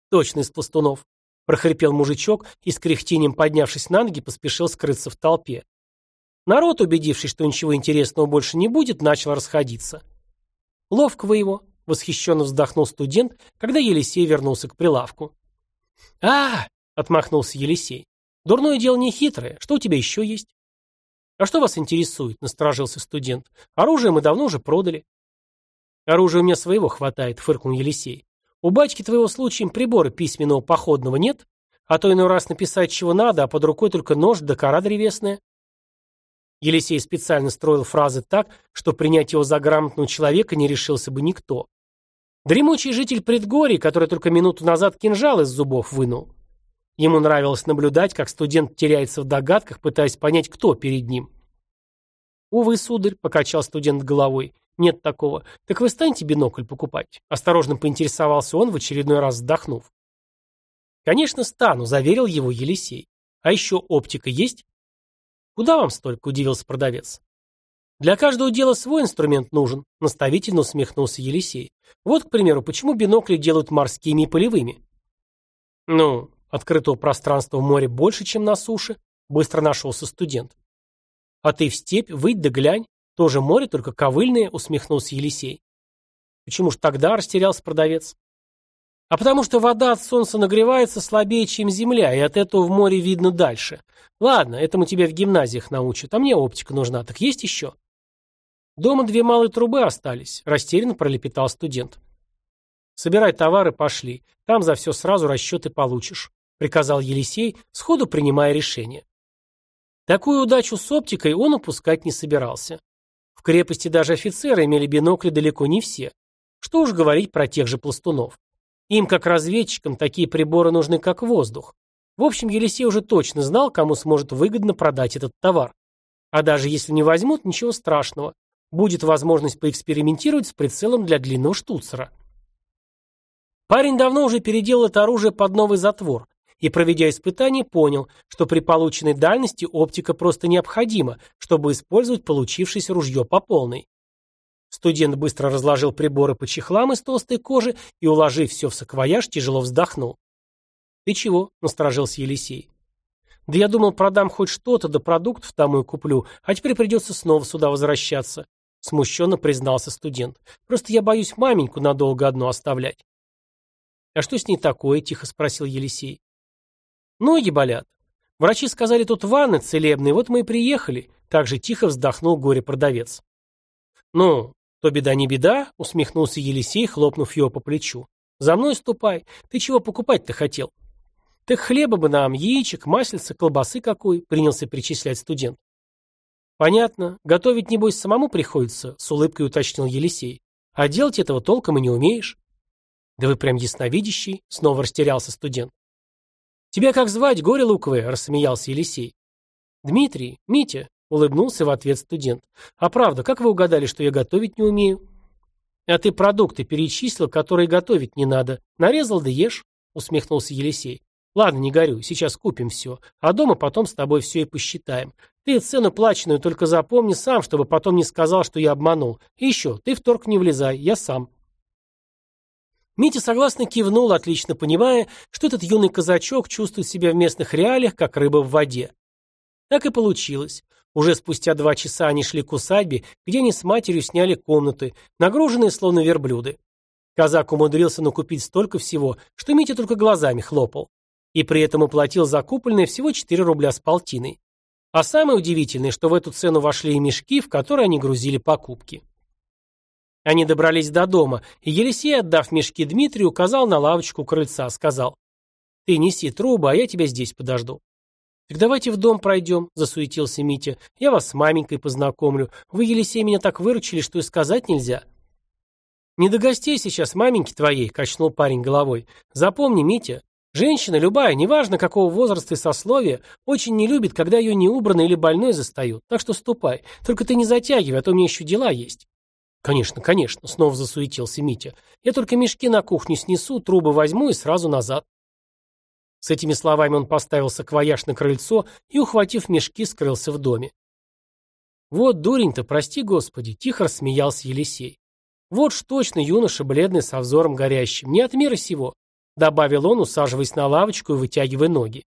«Точно из пластунов», — прохрипел мужичок и с кряхтением поднявшись на ноги, поспешил скрыться в толпе. Народ, убедившись, что ничего интересного больше не будет, начал расходиться. Ловко вы его, восхищенно вздохнул студент, когда Елисей вернулся к прилавку. а, отмахнулся Елисей. «Дурное дело не хитрое. Что у тебя еще есть?» «А что вас интересует?» – насторожился студент. «Оружие мы давно уже продали». «Оружия у меня своего хватает», – фыркнул Елисей. «У батьки твоего случаем прибора письменного походного нет? А то иной раз написать чего надо, а под рукой только нож да кора древесная». Елисей специально строил фразы так, что принять его за грамотного человека не решился бы никто. Дремучий житель предгорий, который только минуту назад кинжал из зубов вынул. Ему нравилось наблюдать, как студент теряется в догадках, пытаясь понять, кто перед ним. «Увы, сударь», — покачал студент головой, — «нет такого. Так вы станете бинокль покупать?» Осторожно поинтересовался он, в очередной раз вздохнув. «Конечно, стану», — заверил его Елисей. «А еще оптика есть?» «Куда вам столько?» – удивился продавец. «Для каждого дела свой инструмент нужен», – наставительно усмехнулся Елисей. «Вот, к примеру, почему бинокли делают морскими и полевыми?» «Ну, открытого пространства в море больше, чем на суше», – быстро нашелся студент. «А ты в степь, выйдь да глянь. Тоже море, только ковыльное», – усмехнулся Елисей. «Почему ж тогда?» – растерялся продавец. А потому что вода от солнца нагревается слабее, чем земля, и от этого в море видно дальше. Ладно, этому тебя в гимназиях научат, а мне оптика нужна. Так есть еще? Дома две малые трубы остались, растерянно пролепетал студент. Собирай товары, пошли. Там за все сразу расчеты получишь, приказал Елисей, сходу принимая решение. Такую удачу с оптикой он упускать не собирался. В крепости даже офицеры имели бинокли далеко не все. Что уж говорить про тех же пластунов. Им, как разведчикам, такие приборы нужны как воздух. В общем, Елисей уже точно знал, кому сможет выгодно продать этот товар. А даже если не возьмут, ничего страшного. Будет возможность поэкспериментировать с прицелом для длинного штуцера. Парень давно уже переделал это оружие под новый затвор и, проведя испытание, понял, что при полученной дальности оптика просто необходима, чтобы использовать получившееся ружье по полной. Студент быстро разложил приборы по чехлам из толстой кожи и, уложив все в саквояж, тяжело вздохнул. «Ты чего?» – насторожился Елисей. «Да я думал, продам хоть что-то, да продуктов там и куплю, а теперь придется снова сюда возвращаться», – смущенно признался студент. «Просто я боюсь маменьку надолго одну оставлять». «А что с ней такое?» – тихо спросил Елисей. «Ноги болят. Врачи сказали, тут ванны целебные, вот мы и приехали», – так же тихо вздохнул горе-продавец. «Ну, «То беда не беда», — усмехнулся Елисей, хлопнув его по плечу. «За мной ступай. Ты чего покупать-то хотел?» «Так хлеба бы нам, яичек, маслица, колбасы какой», — принялся перечислять студент. «Понятно. Готовить, небось, самому приходится», — с улыбкой уточнил Елисей. «А делать этого толком и не умеешь». «Да вы прям ясновидящий», — снова растерялся студент. «Тебя как звать, горе луковое?» — рассмеялся Елисей. «Дмитрий, Митя», Улыбнулся в ответ студент. «А правда, как вы угадали, что я готовить не умею?» «А ты продукты перечислил, которые готовить не надо. Нарезал да ешь», — усмехнулся Елисей. «Ладно, не горюй, сейчас купим все, а дома потом с тобой все и посчитаем. Ты цену плаченную только запомни сам, чтобы потом не сказал, что я обманул. И еще, ты в торг не влезай, я сам». Митя согласно кивнул, отлично понимая, что этот юный казачок чувствует себя в местных реалиях, как рыба в воде. Так и получилось. Уже спустя два часа они шли к усадьбе, где они с матерью сняли комнаты, нагруженные словно верблюды. Казак умудрился накупить столько всего, что Митя только глазами хлопал. И при этом уплатил за купольное всего 4 рубля с полтиной. А самое удивительное, что в эту цену вошли и мешки, в которые они грузили покупки. Они добрались до дома, и Елисей, отдав мешки Дмитрию, указал на лавочку крыльца, сказал, «Ты неси трубы, а я тебя здесь подожду». «Так давайте в дом пройдем», — засуетился Митя. «Я вас с маменькой познакомлю. Вы, Елисей, меня так выручили, что и сказать нельзя». «Не до гостей сейчас маменьки твоей», — качнул парень головой. «Запомни, Митя, женщина любая, неважно какого возраста и сословия, очень не любит, когда ее неубранной или больной застают. Так что ступай. Только ты не затягивай, а то у меня еще дела есть». «Конечно, конечно», — снова засуетился Митя. «Я только мешки на кухню снесу, трубы возьму и сразу назад». С этими словами он поставил саквояж на крыльцо и, ухватив мешки, скрылся в доме. «Вот дурень-то, прости господи!» — тихо рассмеялся Елисей. «Вот ж точно юноша, бледный, со взором горящим, не от мира сего!» — добавил он, усаживаясь на лавочку и вытягивая ноги.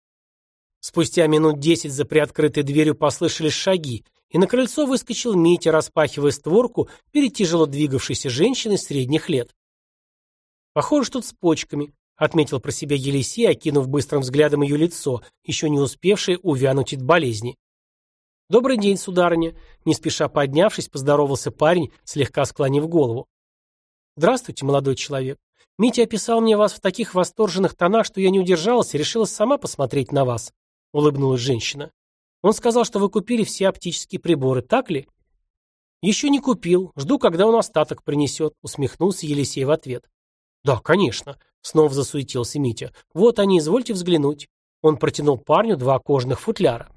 Спустя минут десять за приоткрытой дверью послышались шаги, и на крыльцо выскочил Митя, распахивая створку перед тяжело двигавшейся женщиной средних лет. «Похоже, что-то с почками», — отметил про себя Елисей, окинув быстрым взглядом ее лицо, еще не успевшее увянуть от болезни. «Добрый день, сударыня», — не спеша поднявшись, поздоровался парень, слегка склонив голову. «Здравствуйте, молодой человек. Митя описал мне вас в таких восторженных тонах, что я не удержалась и решила сама посмотреть на вас», — улыбнулась женщина. «Он сказал, что вы купили все оптические приборы, так ли?» «Еще не купил. Жду, когда он остаток принесет», — усмехнулся Елисей в ответ. «Да, конечно», — снова засуетился Митя. «Вот они, извольте взглянуть». Он протянул парню два кожаных футляра.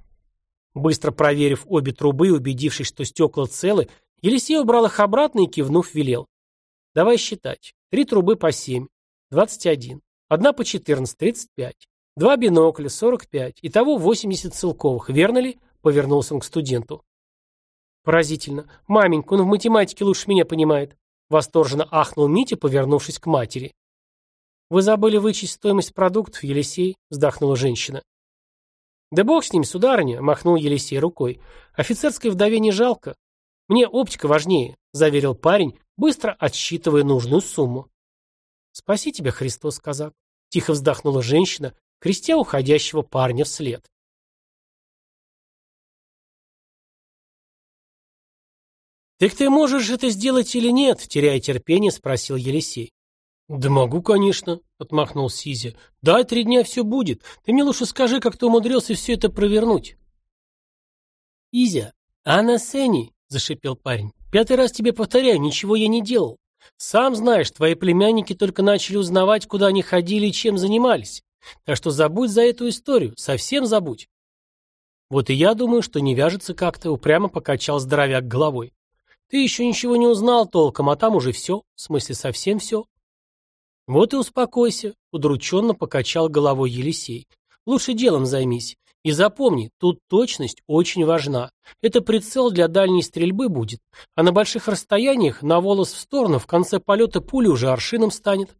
Быстро проверив обе трубы и убедившись, что стекла целы, Елисей убрал их обратно и, кивнув, велел. Давай считать. Три трубы по семь. Двадцать один. Одна по четырнадцать. Тридцать пять. Два бинокля. Сорок пять. Итого восемьдесят целковых. Верно ли? Повернулся он к студенту. Поразительно. Маменька, он в математике лучше меня понимает. Восторженно ахнул Митя, повернувшись к матери. «Вы забыли вычесть стоимость продуктов, Елисей», — вздохнула женщина. «Да бог с ним, сударыня», — махнул Елисей рукой. «Офицерской вдове не жалко. Мне оптика важнее», — заверил парень, быстро отсчитывая нужную сумму. «Спаси тебя, Христос, казак», — тихо вздохнула женщина, крестя уходящего парня вслед. «Так ты можешь это сделать или нет?» — теряя терпение, спросил Елисей. «Да могу, конечно», — отмахнул Сизя. «Дай три дня все будет. Ты мне лучше скажи, как ты умудрился все это провернуть». «Изя, а на сцене?» — зашипел парень. Пятый раз тебе повторяю, ничего я не делал. Сам знаешь, твои племянники только начали узнавать, куда они ходили и чем занимались. Так что забудь за эту историю, совсем забудь. Вот и я думаю, что не вяжется как-то, упрямо покачал здоровяк головой. Ты еще ничего не узнал толком, а там уже все, в смысле совсем все. Вот и успокойся, удрученно покачал головой Елисей. Лучше делом займись. И запомни, тут точность очень важна. Это прицел для дальней стрельбы будет, а на больших расстояниях на волос в сторону в конце полета пули уже аршином станет.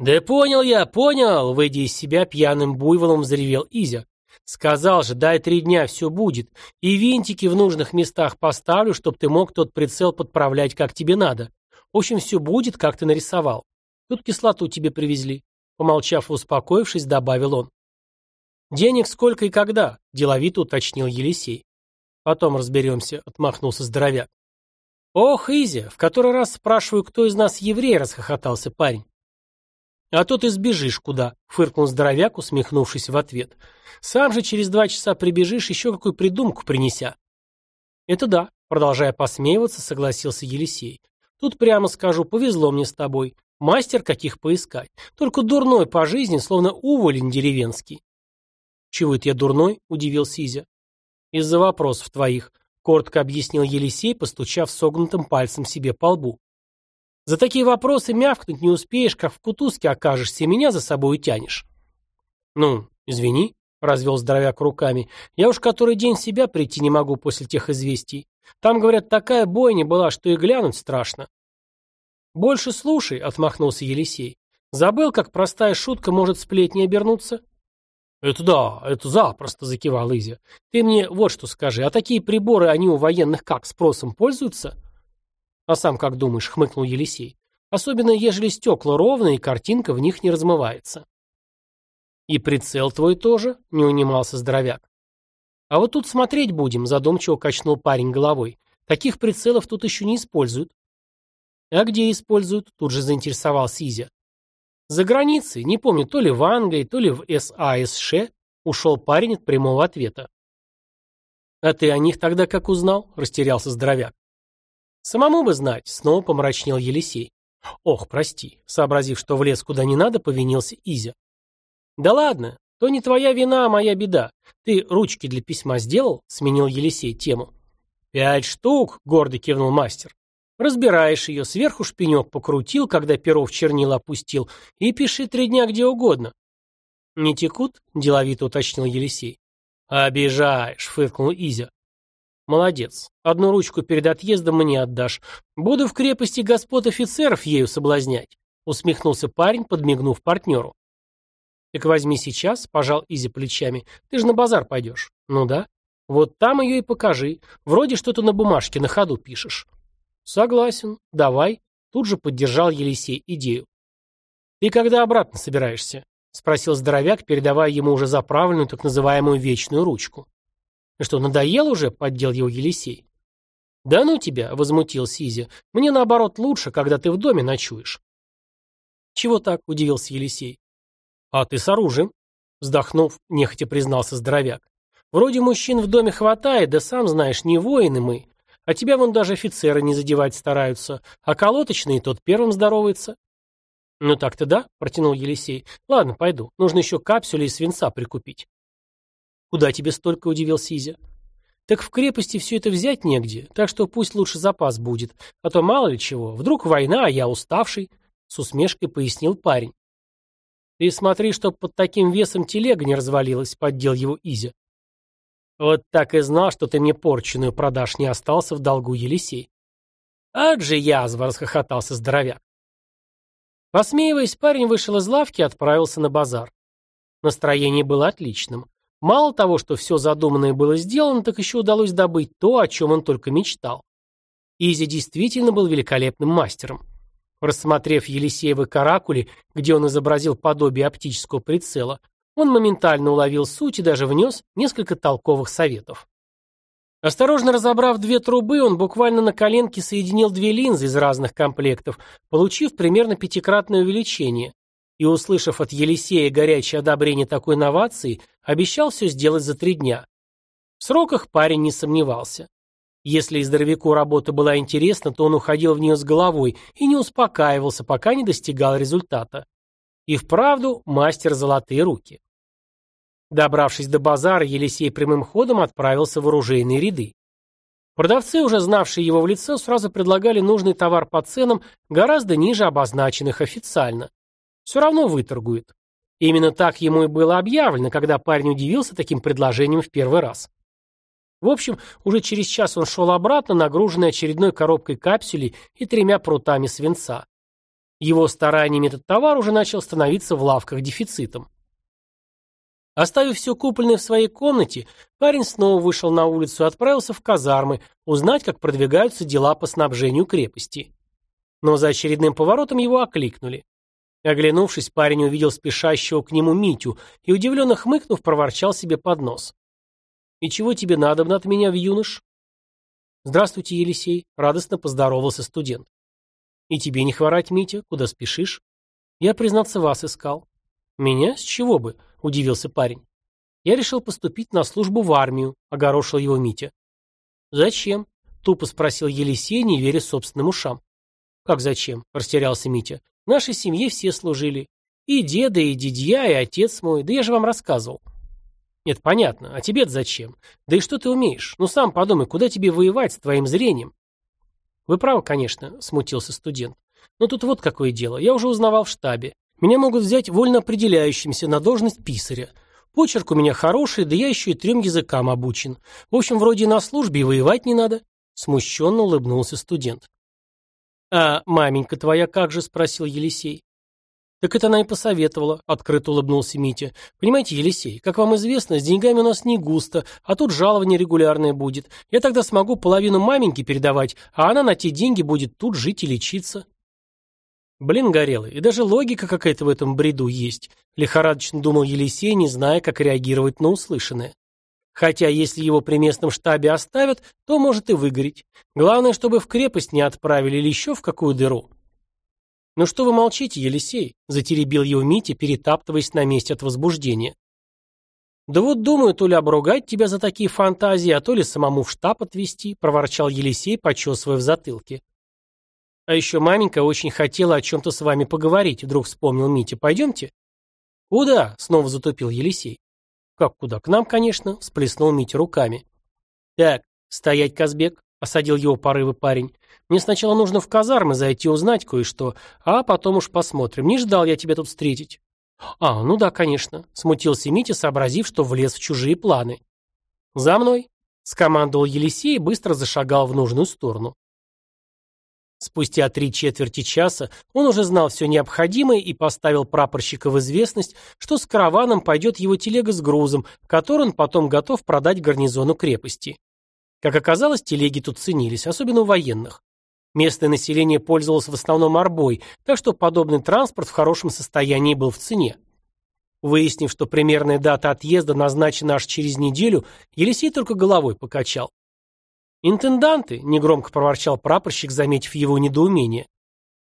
«Да понял я, понял!» Выйдя из себя, пьяным буйволом взревел Изя. «Сказал же, дай три дня, все будет. И винтики в нужных местах поставлю, чтоб ты мог тот прицел подправлять, как тебе надо. В общем, все будет, как ты нарисовал. Тут кислоту тебе привезли». Помолчав и успокоившись, добавил он. «Денег сколько и когда?» – деловито уточнил Елисей. «Потом разберемся», – отмахнулся здоровяк. «Ох, Изя, в который раз спрашиваю, кто из нас еврей?» – расхохотался парень. «А то ты сбежишь куда?» – фыркнул здоровяк, усмехнувшись в ответ. «Сам же через два часа прибежишь, еще какую придумку принеся». «Это да», – продолжая посмеиваться, согласился Елисей. «Тут прямо скажу, повезло мне с тобой. Мастер каких поискать. Только дурной по жизни, словно уволень деревенский. «Чего это я дурной?» – удивился Изя. «Из-за вопросов твоих», – коротко объяснил Елисей, постучав согнутым пальцем себе по лбу. «За такие вопросы мявкнуть не успеешь, как в кутузке окажешься, меня за собой утянешь». «Ну, извини», — развел здоровяк руками, — «я уж который день себя прийти не могу после тех известий. Там, говорят, такая бойня была, что и глянуть страшно». «Больше слушай», — отмахнулся Елисей. «Забыл, как простая шутка может сплетней обернуться?» «Это да, это запросто», — закивал Изя. «Ты мне вот что скажи, а такие приборы, они у военных как, спросом пользуются?» «А сам как думаешь?» — хмыкнул Елисей. «Особенно, ежели стекла ровные, и картинка в них не размывается». «И прицел твой тоже?» — не унимался здоровяк. «А вот тут смотреть будем», — задумчиво качнул парень головой. «Таких прицелов тут еще не используют». «А где используют?» — тут же заинтересовался Изя. За границей, не помню, то ли в Англии, то ли в САСШ, ушел парень от прямого ответа. «А ты о них тогда как узнал?» – растерялся здоровяк. «Самому бы знать», – снова помрачнел Елисей. «Ох, прости», – сообразив, что в лес куда не надо, повинился Изя. «Да ладно, то не твоя вина, а моя беда. Ты ручки для письма сделал?» – сменил Елисей тему. «Пять штук», – гордо кивнул мастер. Разбираешь ее, сверху шпинек покрутил, когда перо в чернила опустил, и пиши три дня где угодно. «Не текут?» – деловито уточнил Елисей. «Обижаешь», – фыркнул Изя. «Молодец. Одну ручку перед отъездом мне отдашь. Буду в крепости господ офицеров ею соблазнять», – усмехнулся парень, подмигнув партнеру. «Так возьми сейчас», – пожал Изя плечами. «Ты же на базар пойдешь». «Ну да». Вот там ее и покажи. Вроде что-то на бумажке на ходу пишешь. Согласен. Давай. Тут же поддержал Елисей идею. Ты когда обратно собираешься? Спросил здоровяк, передавая ему уже заправленную так называемую вечную ручку. Что, надоел уже? Поддел его Елисей. Да ну тебя, возмутился Изя. Мне наоборот лучше, когда ты в доме ночуешь. Чего так? Удивился Елисей. А ты с оружием? Вздохнув, нехотя признался здоровяк. Вроде мужчин в доме хватает, да сам знаешь, не воины мы. А тебя вон даже офицеры не задевать стараются, а колоточный тот первым здоровается. Ну так-то да, протянул Елисей. Ладно, пойду. Нужно еще капсюли и свинца прикупить. Куда тебе столько, удивился Изя. Так в крепости все это взять негде, так что пусть лучше запас будет, а то мало ли чего, вдруг война, а я уставший, с усмешкой пояснил парень. Ты смотри, чтоб под таким весом телега не развалилась, поддел его Изя. Вот так и знал, что ты мне порченую продашь, не остался в долгу Елисей. Ад же язва, расхохотался здоровяк. Посмеиваясь, парень вышел из лавки и отправился на базар. Настроение было отличным. Мало того, что все задуманное было сделано, так еще удалось добыть то, о чем он только мечтал. Изи действительно был великолепным мастером. Рассмотрев Елисеевы каракули, где он изобразил подобие оптического прицела, он моментально уловил суть и даже внес несколько толковых советов. Осторожно разобрав две трубы, он буквально на коленке соединил две линзы из разных комплектов, получив примерно пятикратное увеличение, и, услышав от Елисея горячее одобрение такой новации, обещал все сделать за три дня. В сроках парень не сомневался. Если и здоровяку работа была интересна, то он уходил в нее с головой и не успокаивался, пока не достигал результата. И вправду мастер золотые руки. Добравшись до базара, Елисей прямым ходом отправился в оружейные ряды. Продавцы, уже знавшие его в лицо, сразу предлагали нужный товар по ценам, гораздо ниже обозначенных официально. Все равно выторгует. Именно так ему и было объявлено, когда парень удивился таким предложением в первый раз. В общем, уже через час он шел обратно, нагруженный очередной коробкой капсулей и тремя прутами свинца. Его стараниями этот товар уже начал становиться в лавках дефицитом. Оставив все купольное в своей комнате, парень снова вышел на улицу и отправился в казармы, узнать, как продвигаются дела по снабжению крепости. Но за очередным поворотом его окликнули. Оглянувшись, парень увидел спешащего к нему Митю и, удивленно хмыкнув, проворчал себе под нос. «И чего тебе надо от меня, в юнош?» «Здравствуйте, Елисей», — радостно поздоровался студент. «И тебе не хворать, Митя, куда спешишь?» «Я, признаться, вас искал». «Меня? С чего бы?» — удивился парень. «Я решил поступить на службу в армию», — огорошил его Митя. «Зачем?» — тупо спросил Елисей, не веря собственным ушам. «Как зачем?» — растерялся Митя. «В нашей семье все служили. И деда, и дедья, и отец мой. Да я же вам рассказывал». «Нет, понятно. А тебе-то зачем? Да и что ты умеешь? Ну сам подумай, куда тебе воевать с твоим зрением?» «Вы правы, конечно», — смутился студент. «Но тут вот какое дело. Я уже узнавал в штабе. Меня могут взять вольно определяющимся на должность писаря. Почерк у меня хороший, да я еще и трем языкам обучен. В общем, вроде на службе и воевать не надо». Смущенно улыбнулся студент. «А маменька твоя как же?» — спросил Елисей. «Так это она и посоветовала», — открыто улыбнулся Митя. «Понимаете, Елисей, как вам известно, с деньгами у нас не густо, а тут жалование регулярное будет. Я тогда смогу половину маменьке передавать, а она на те деньги будет тут жить и лечиться». Блин, горелый, и даже логика какая-то в этом бреду есть, лихорадочно думал Елисей, не зная, как реагировать на услышанное. Хотя, если его при местном штабе оставят, то может и выгореть. Главное, чтобы в крепость не отправили или еще в какую дыру. «Ну что вы молчите, Елисей?» – затеребил его Митя, перетаптываясь на месте от возбуждения. «Да вот думаю, то ли обругать тебя за такие фантазии, а то ли самому в штаб отвезти», – проворчал Елисей, почесывая в затылке. «А еще маменька очень хотела о чем-то с вами поговорить», – вдруг вспомнил Митя. «Пойдемте?» «Куда?» – снова затупил Елисей. «Как куда? К нам, конечно», – всплеснул Митя руками. «Так, стоять, Казбек», — осадил его порывы парень. «Мне сначала нужно в казармы зайти узнать кое-что, а потом уж посмотрим. Не ждал я тебя тут встретить». «А, ну да, конечно», — смутился Митя, сообразив, что влез в чужие планы. «За мной», — скомандовал Елисей и быстро зашагал в нужную сторону. Спустя три четверти часа он уже знал все необходимое и поставил прапорщика в известность, что с караваном пойдет его телега с грузом, который он потом готов продать гарнизону крепости. Как оказалось, телеги тут ценились, особенно у военных. Местное население пользовалось в основном арбой, так что подобный транспорт в хорошем состоянии был в цене. Выяснив, что примерная дата отъезда назначена аж через неделю, Елисей только головой покачал. «Интенданты», — негромко проворчал прапорщик, заметив его недоумение.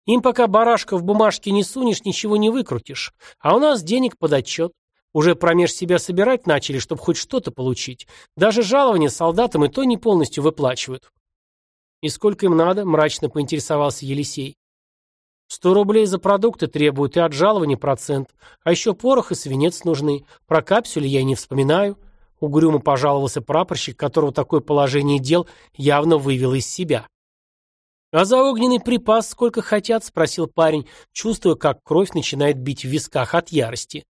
«Им пока барашка в бумажке не сунешь, ничего не выкрутишь. А у нас денег под отчет. Уже промеж себя собирать начали, чтобы хоть что-то получить. Даже жалования солдатам и то не полностью выплачивают». «И сколько им надо?» — мрачно поинтересовался Елисей. «Сто рублей за продукты требуют и от жалования процент. А еще порох и свинец нужны. Про капсюли я и не вспоминаю». Угрюмо пожаловался прапорщик, которого такое положение дел явно вывело из себя. «А за огненный припас сколько хотят?» — спросил парень, чувствуя, как кровь начинает бить в висках от ярости.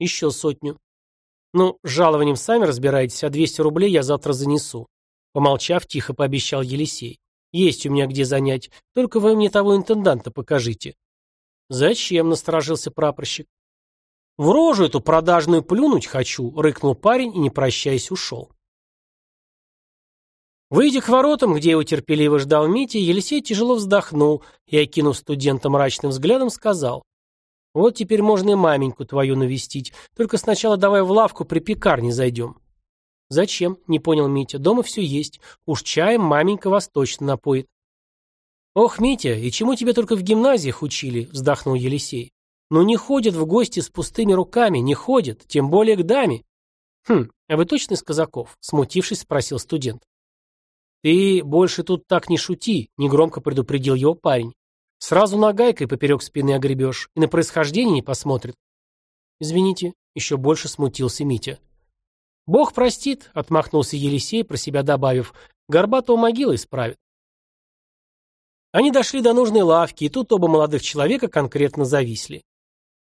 «Еще сотню». «Ну, с жалованием сами разбирайтесь, а 200 рублей я завтра занесу». Помолчав, тихо пообещал Елисей. «Есть у меня где занять, только вы мне того интенданта покажите». «Зачем?» — насторожился прапорщик. «В рожу эту продажную плюнуть хочу», — рыкнул парень и, не прощаясь, ушел. Выйдя к воротам, где его терпеливо ждал Митя, Елисей тяжело вздохнул и, окинув студента мрачным взглядом, сказал. «Вот теперь можно и маменьку твою навестить, только сначала давай в лавку при пекарне зайдем». «Зачем?» — не понял Митя. «Дома все есть. Уж чаем маменька вас точно напоит». «Ох, Митя, и чему тебя только в гимназиях учили?» — вздохнул Елисей. Но не ходят в гости с пустыми руками, не ходят, тем более к даме. Хм, а вы точно из казаков? Смутившись, спросил студент. Ты больше тут так не шути, негромко предупредил его парень. Сразу нагайкой поперек спины огребешь, и на происхождение не посмотрит. Извините, еще больше смутился Митя. Бог простит, отмахнулся Елисей, про себя добавив, горбатого могила исправит. Они дошли до нужной лавки, и тут оба молодых человека конкретно зависли.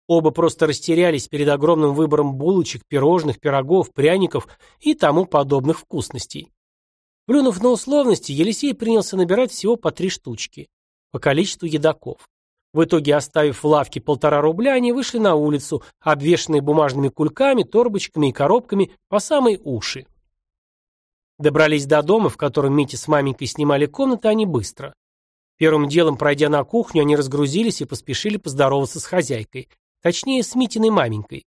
Оба просто растерялись перед огромным выбором булочек, пирожных, пирогов, пряников и тому подобных вкусностей. Плюнув на условности, Елисей принялся набирать всего по три штучки, по количеству едоков. В итоге, оставив в лавке полтора рубля, они вышли на улицу, обвешанные бумажными кульками, торбочками и коробками по самой уши. Добрались до дома, в котором Митя с маменькой снимали комнаты, они быстро. Первым делом, пройдя на кухню, они разгрузились и поспешили поздороваться с хозяйкой, Точнее, с Митиной маменькой.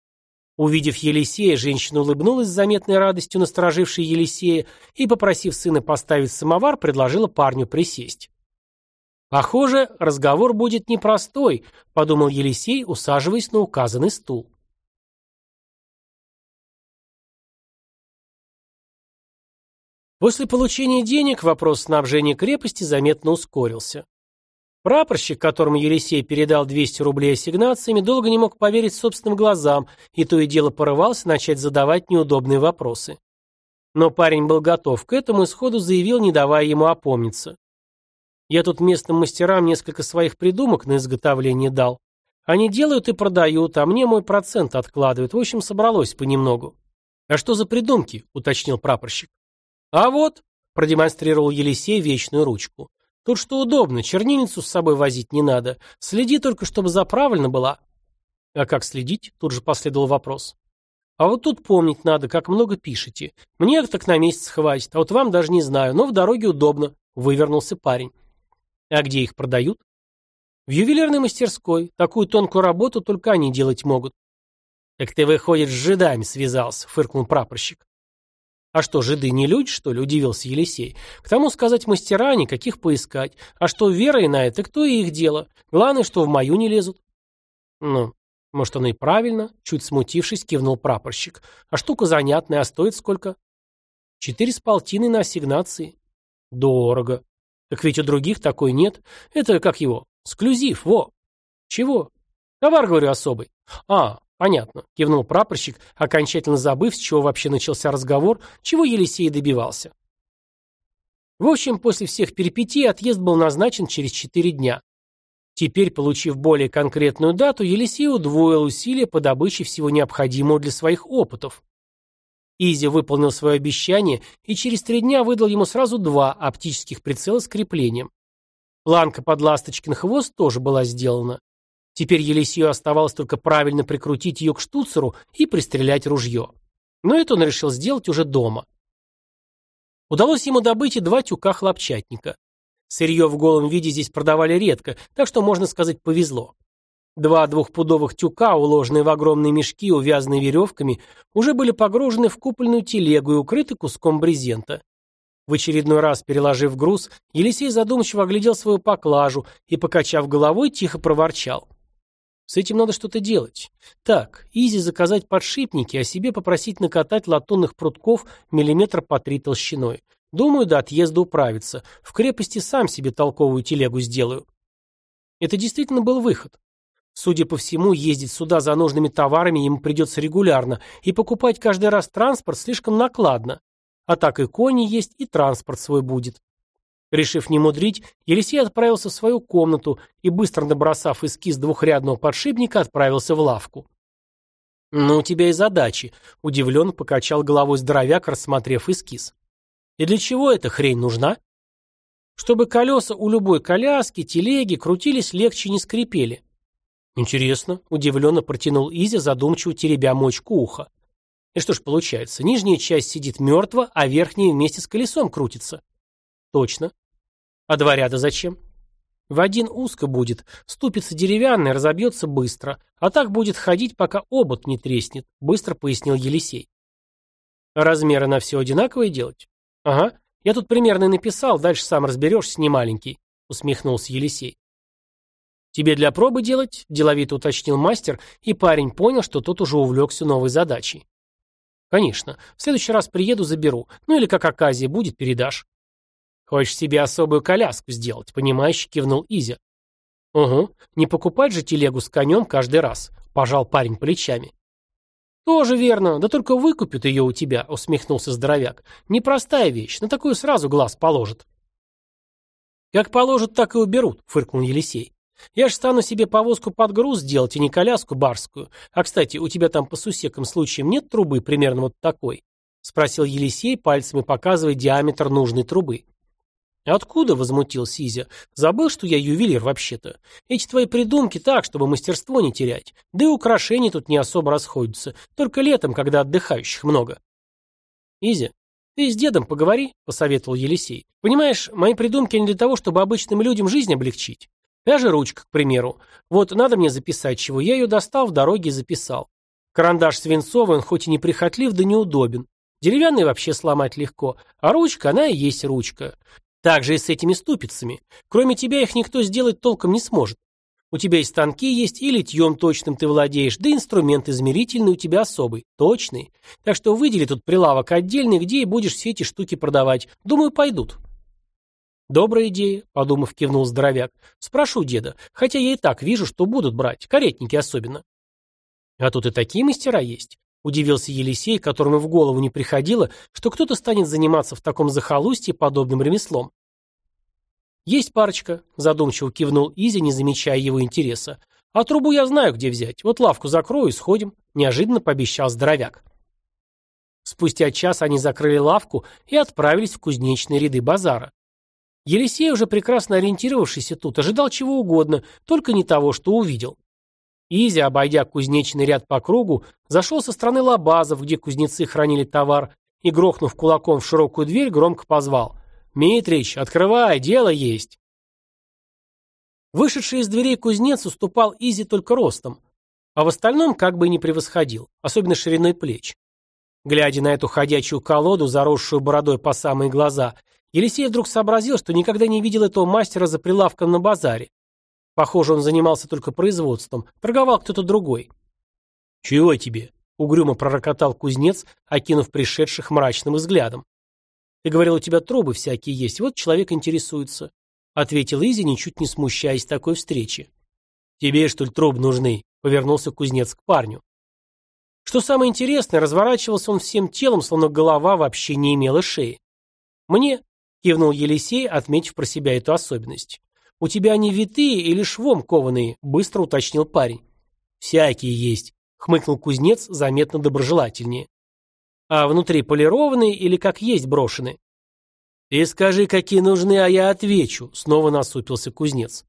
Увидев Елисея, женщина улыбнулась с заметной радостью, насторожившей Елисея, и, попросив сына поставить самовар, предложила парню присесть. «Похоже, разговор будет непростой», — подумал Елисей, усаживаясь на указанный стул. После получения денег вопрос снабжения крепости заметно ускорился. Прапорщик, которому Елисей передал 200 рублей ассигнациями, долго не мог поверить собственным глазам и то и дело порывался начать задавать неудобные вопросы. Но парень был готов к этому и сходу заявил, не давая ему опомниться. «Я тут местным мастерам несколько своих придумок на изготовление дал. Они делают и продают, а мне мой процент откладывают. В общем, собралось понемногу». «А что за придумки?» — уточнил прапорщик. «А вот», — продемонстрировал Елисей вечную ручку. Тут что удобно, чернильницу с собой возить не надо. Следи только, чтобы заправлена была. А как следить? Тут же последовал вопрос. А вот тут помнить надо, как много пишете. Мне так на месяц хватит, а вот вам даже не знаю, но в дороге удобно. Вывернулся парень. А где их продают? В ювелирной мастерской. Такую тонкую работу только они делать могут. Так ты, выходит, с жидами связался, фыркнул прапорщик. «А что, жиды не люди, что ли?» – удивился Елисей. «К тому сказать мастера, никаких поискать. А что верой на это, кто и их дело. Главное, что в мою не лезут». «Ну, может, оно и правильно?» – чуть смутившись, кивнул прапорщик. «А штука занятная, а стоит сколько?» «Четыре с полтиной на ассигнации». «Дорого. Так ведь у других такой нет. Это как его? Склюзив, во!» «Чего?» «Товар, говорю, особый». «А, «Понятно», — кивнул прапорщик, окончательно забыв, с чего вообще начался разговор, чего Елисей добивался. В общем, после всех перипетий отъезд был назначен через четыре дня. Теперь, получив более конкретную дату, Елисей удвоил усилия по добыче всего необходимого для своих опытов. Изи выполнил свое обещание и через три дня выдал ему сразу два оптических прицела с креплением. Планка под ласточкин хвост тоже была сделана. Теперь Елисею оставалось только правильно прикрутить ее к штуцеру и пристрелять ружье. Но это он решил сделать уже дома. Удалось ему добыть и два тюка хлопчатника. Сырье в голом виде здесь продавали редко, так что, можно сказать, повезло. Два двухпудовых тюка, уложенные в огромные мешки, увязанные веревками, уже были погружены в купольную телегу и укрыты куском брезента. В очередной раз, переложив груз, Елисей задумчиво оглядел свою поклажу и, покачав головой, тихо проворчал. С этим надо что-то делать. Так, Изи заказать подшипники, а себе попросить накатать латунных прутков миллиметр по три толщиной. Думаю, до отъезда управиться. В крепости сам себе толковую телегу сделаю. Это действительно был выход. Судя по всему, ездить сюда за нужными товарами ему придется регулярно, и покупать каждый раз транспорт слишком накладно. А так и кони есть, и транспорт свой будет. Решив не мудрить, Елисей отправился в свою комнату и, быстро набросав эскиз двухрядного подшипника, отправился в лавку. «Ну, у тебя и задачи», — удивленно покачал головой здоровяк, рассмотрев эскиз. «И для чего эта хрень нужна?» «Чтобы колеса у любой коляски, телеги крутились легче не скрипели. «Интересно», — удивленно протянул Изя, задумчиво теребя мочку уха. «И что ж получается, нижняя часть сидит мертво, а верхняя вместе с колесом крутится?» «Точно. А два ряда зачем?» «В один узко будет, ступица деревянная, разобьется быстро, а так будет ходить, пока обод не треснет», — быстро пояснил Елисей. «Размеры на все одинаковые делать?» «Ага, я тут примерно написал, дальше сам разберешься, не маленький», — усмехнулся Елисей. «Тебе для пробы делать?» – деловито уточнил мастер, и парень понял, что тот уже увлекся новой задачей. «Конечно. В следующий раз приеду, заберу. Ну или как оказия будет, передашь». «Хочешь себе особую коляску сделать?» – понимающе кивнул Изя. «Угу. Не покупать же телегу с конем каждый раз», – пожал парень плечами. «Тоже верно. Да только выкупят ее у тебя», – усмехнулся здоровяк. «Непростая вещь. На такую сразу глаз положат». «Как положат, так и уберут», – фыркнул Елисей. Я ж стану себе повозку под груз делать, и не коляску барскую. А, кстати, у тебя там по сусекам случаем нет трубы примерно вот такой?» — спросил Елисей, пальцами показывая диаметр нужной трубы. «Откуда?» — возмутился Изя. «Забыл, что я ювелир вообще-то. Эти твои придумки так, чтобы мастерство не терять. Да и украшения тут не особо расходятся. Только летом, когда отдыхающих много». «Изя, ты с дедом поговори», — посоветовал Елисей. «Понимаешь, мои придумки не для того, чтобы обычным людям жизнь облегчить. Даже ручка, к примеру. Вот надо мне записать чего, я ее достал в дороге и записал. Карандаш свинцовый, он хоть и неприхотлив, да неудобен. Деревянный вообще сломать легко, а ручка, она и есть ручка. Так же и с этими ступицами. Кроме тебя их никто сделать толком не сможет. У тебя и станки есть, и литьем точным ты владеешь, да инструмент измерительный у тебя особый, точный. Так что выдели тут прилавок отдельный, где и будешь все эти штуки продавать. Думаю, пойдут. «Добрая идея», — подумав, кивнул здоровяк. «Спрошу деда, хотя я и так вижу, что будут брать, каретники особенно». «А тут и такие мастера есть», — удивился Елисей, которому в голову не приходило, что кто-то станет заниматься в таком захолустье подобным ремеслом. «Есть парочка», — задумчиво кивнул Изи, не замечая его интереса. «А трубу я знаю, где взять. Вот лавку закрою и сходим», — неожиданно пообещал здоровяк. Спустя час они закрыли лавку и отправились в кузнечные ряды базара. Елисей, уже прекрасно ориентировавшийся тут, ожидал чего угодно, только не того, что увидел. Изи, обойдя кузнечный ряд по кругу, зашел со стороны лабазов, где кузнецы хранили товар, и, грохнув кулаком в широкую дверь, громко позвал. «Митрич, открывай, дело есть!» Вышедший из дверей кузнец уступал Изи только ростом, а в остальном как бы и не превосходил, особенно шириной плеч. Глядя на эту ходячую колоду, заросшую бородой по самые глаза, Елисей вдруг сообразил, что никогда не видел этого мастера за прилавком на базаре. Похоже, он занимался только производством, торговал кто-то другой. «Чего тебе?» — угрюмо пророкотал кузнец, окинув пришедших мрачным взглядом. «Ты говорил, у тебя трубы всякие есть, вот человек интересуется», — ответил Изи, ничуть не смущаясь такой встречи. «Тебе, что ли, трубы нужны?» — повернулся кузнец к парню. Что самое интересное, разворачивался он всем телом, словно голова вообще не имела шеи. «Мне?» Кивнул Елисей, отметив про себя эту особенность. «У тебя они витые или швом кованые?» – быстро уточнил парень. «Всякие есть», – хмыкнул кузнец заметно доброжелательнее. «А внутри полированные или как есть брошены?» «Ты скажи, какие нужны, а я отвечу», — снова насупился кузнец.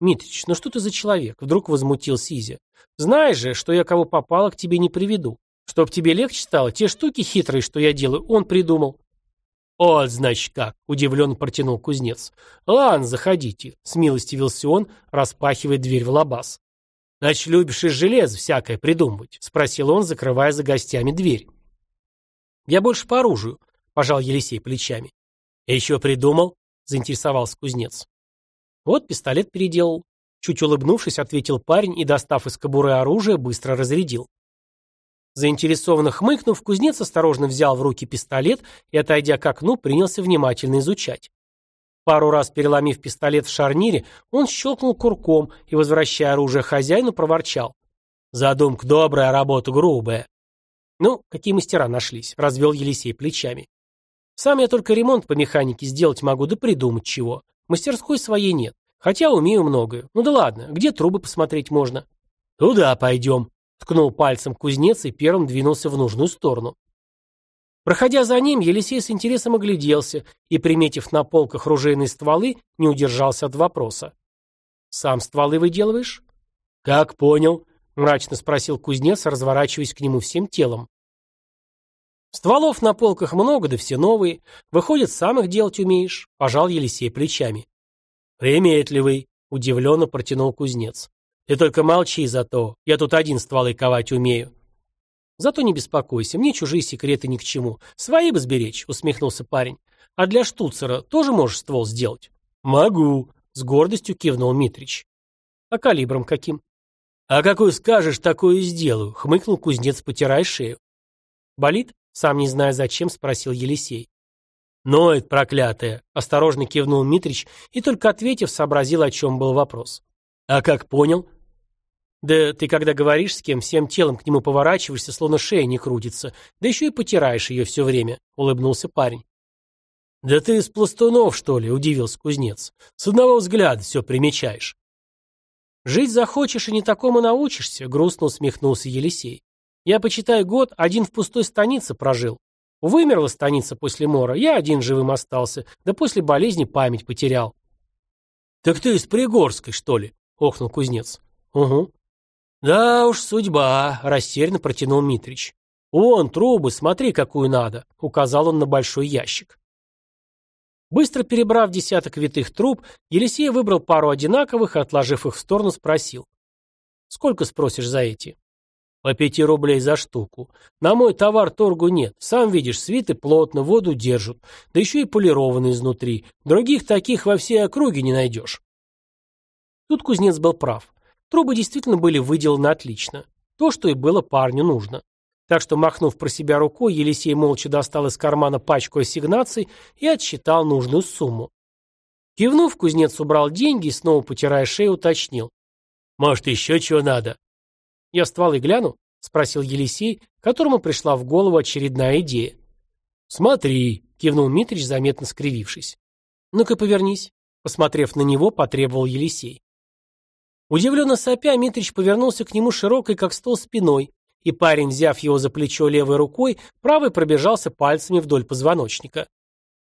«Митрич, ну что ты за человек?» — вдруг возмутился Изя. «Знаешь же, что я кого попало к тебе не приведу. Чтоб тебе легче стало, те штуки хитрые, что я делаю, он придумал». «Вот, значит, как!» — удивленно протянул кузнец. «Ладно, заходите», — смилостивился он, распахивая дверь в лабаз. «Значит, любишь из железа всякое придумывать?» — спросил он, закрывая за гостями дверь. «Я больше по оружию», — пожал Елисей плечами. «И еще придумал?» — заинтересовался кузнец. «Вот пистолет переделал». Чуть улыбнувшись, ответил парень и, достав из кобуры оружие, быстро разрядил. Заинтересованно хмыкнув, кузнец осторожно взял в руки пистолет и, отойдя к окну, принялся внимательно изучать. Пару раз переломив пистолет в шарнире, он щелкнул курком и, возвращая оружие хозяину, проворчал. «Задумка добрая, работа грубая». «Ну, какие мастера нашлись?» — развел Елисей плечами. «Сам я только ремонт по механике сделать могу, да придумать чего. Мастерской своей нет. Хотя умею многое. Ну да ладно, где трубы посмотреть можно? Туда пойдем. Ткнул пальцем кузнец и первым двинулся в нужную сторону. Проходя за ним, Елисей с интересом огляделся и, приметив на полках ружейные стволы, не удержался от вопроса. «Сам стволы выделываешь?» «Как понял?» — мрачно спросил кузнец, разворачиваясь к нему всем телом. «Стволов на полках много, да все новые. Выходит, сам их делать умеешь», — пожал Елисей плечами. «Приметливый», — удивленно протянул кузнец. «Ты только молчи зато, я тут один стволы ковать умею». «Зато не беспокойся, мне чужие секреты ни к чему. Свои бы сберечь», — усмехнулся парень. «А для штуцера тоже можешь ствол сделать?» «Могу», — с гордостью кивнул Митрич. «А калибром каким?» «А какой скажешь, такое и сделаю», — хмыкнул кузнец, потирая шею. «Болит?» — сам не зная зачем, спросил Елисей. «Ноет, проклятая!» – осторожно кивнул Митрич и, только ответив, сообразил, о чем был вопрос. «А как понял?» «Да ты, когда говоришь с кем, всем телом к нему поворачиваешься, словно шея не крутится, да еще и потираешь ее все время», – улыбнулся парень. «Да ты из пластунов, что ли?» – удивился кузнец. «С одного взгляда все примечаешь». «Жить захочешь и не такому научишься», – грустно усмехнулся Елисей. «Я, почитай, год один в пустой станице прожил. Вымерла станица после мора, я один живым остался, да после болезни память потерял. «Так ты из Пригорской, что ли?» — охнул кузнец. «Угу». «Да уж, судьба», — растерянно протянул Митрич. «Вон, трубы, смотри, какую надо», — указал он на большой ящик. Быстро перебрав десяток витых труб, Елисей выбрал пару одинаковых и, отложив их в сторону, спросил. «Сколько спросишь за эти?» По пяти рублей за штуку. На мой товар торгу нет. Сам видишь, свиты плотно, воду держат. Да еще и полированы изнутри. Других таких во всей округе не найдешь. Тут кузнец был прав. Трубы действительно были выделаны отлично. То, что и было парню нужно. Так что, махнув про себя рукой, Елисей молча достал из кармана пачку ассигнаций и отсчитал нужную сумму. Кивнув, кузнец убрал деньги и, снова потирая шею, уточнил. «Может, еще чего надо?» «Я стволы гляну?» — спросил Елисей, которому пришла в голову очередная идея. «Смотри», — кивнул Митрич, заметно скривившись. «Ну-ка, повернись», — посмотрев на него, потребовал Елисей. Удивленно сопя, Митрич повернулся к нему широкой, как стол, спиной, и парень, взяв его за плечо левой рукой, правой пробежался пальцами вдоль позвоночника.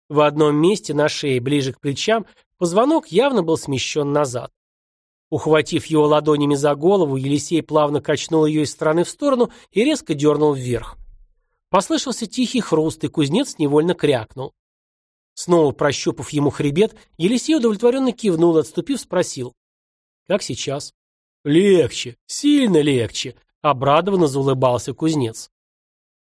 В одном месте на шее, ближе к плечам, позвонок явно был смещен назад. Ухватив его ладонями за голову, Елисей плавно качнул ее из стороны в сторону и резко дернул вверх. Послышался тихий хруст, и кузнец невольно крякнул. Снова прощупав ему хребет, Елисей удовлетворенно кивнул, отступив, спросил. «Как сейчас?» «Легче, сильно легче», — обрадованно заулыбался кузнец.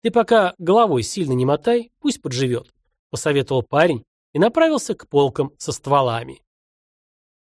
«Ты пока головой сильно не мотай, пусть подживет», — посоветовал парень и направился к полкам со стволами.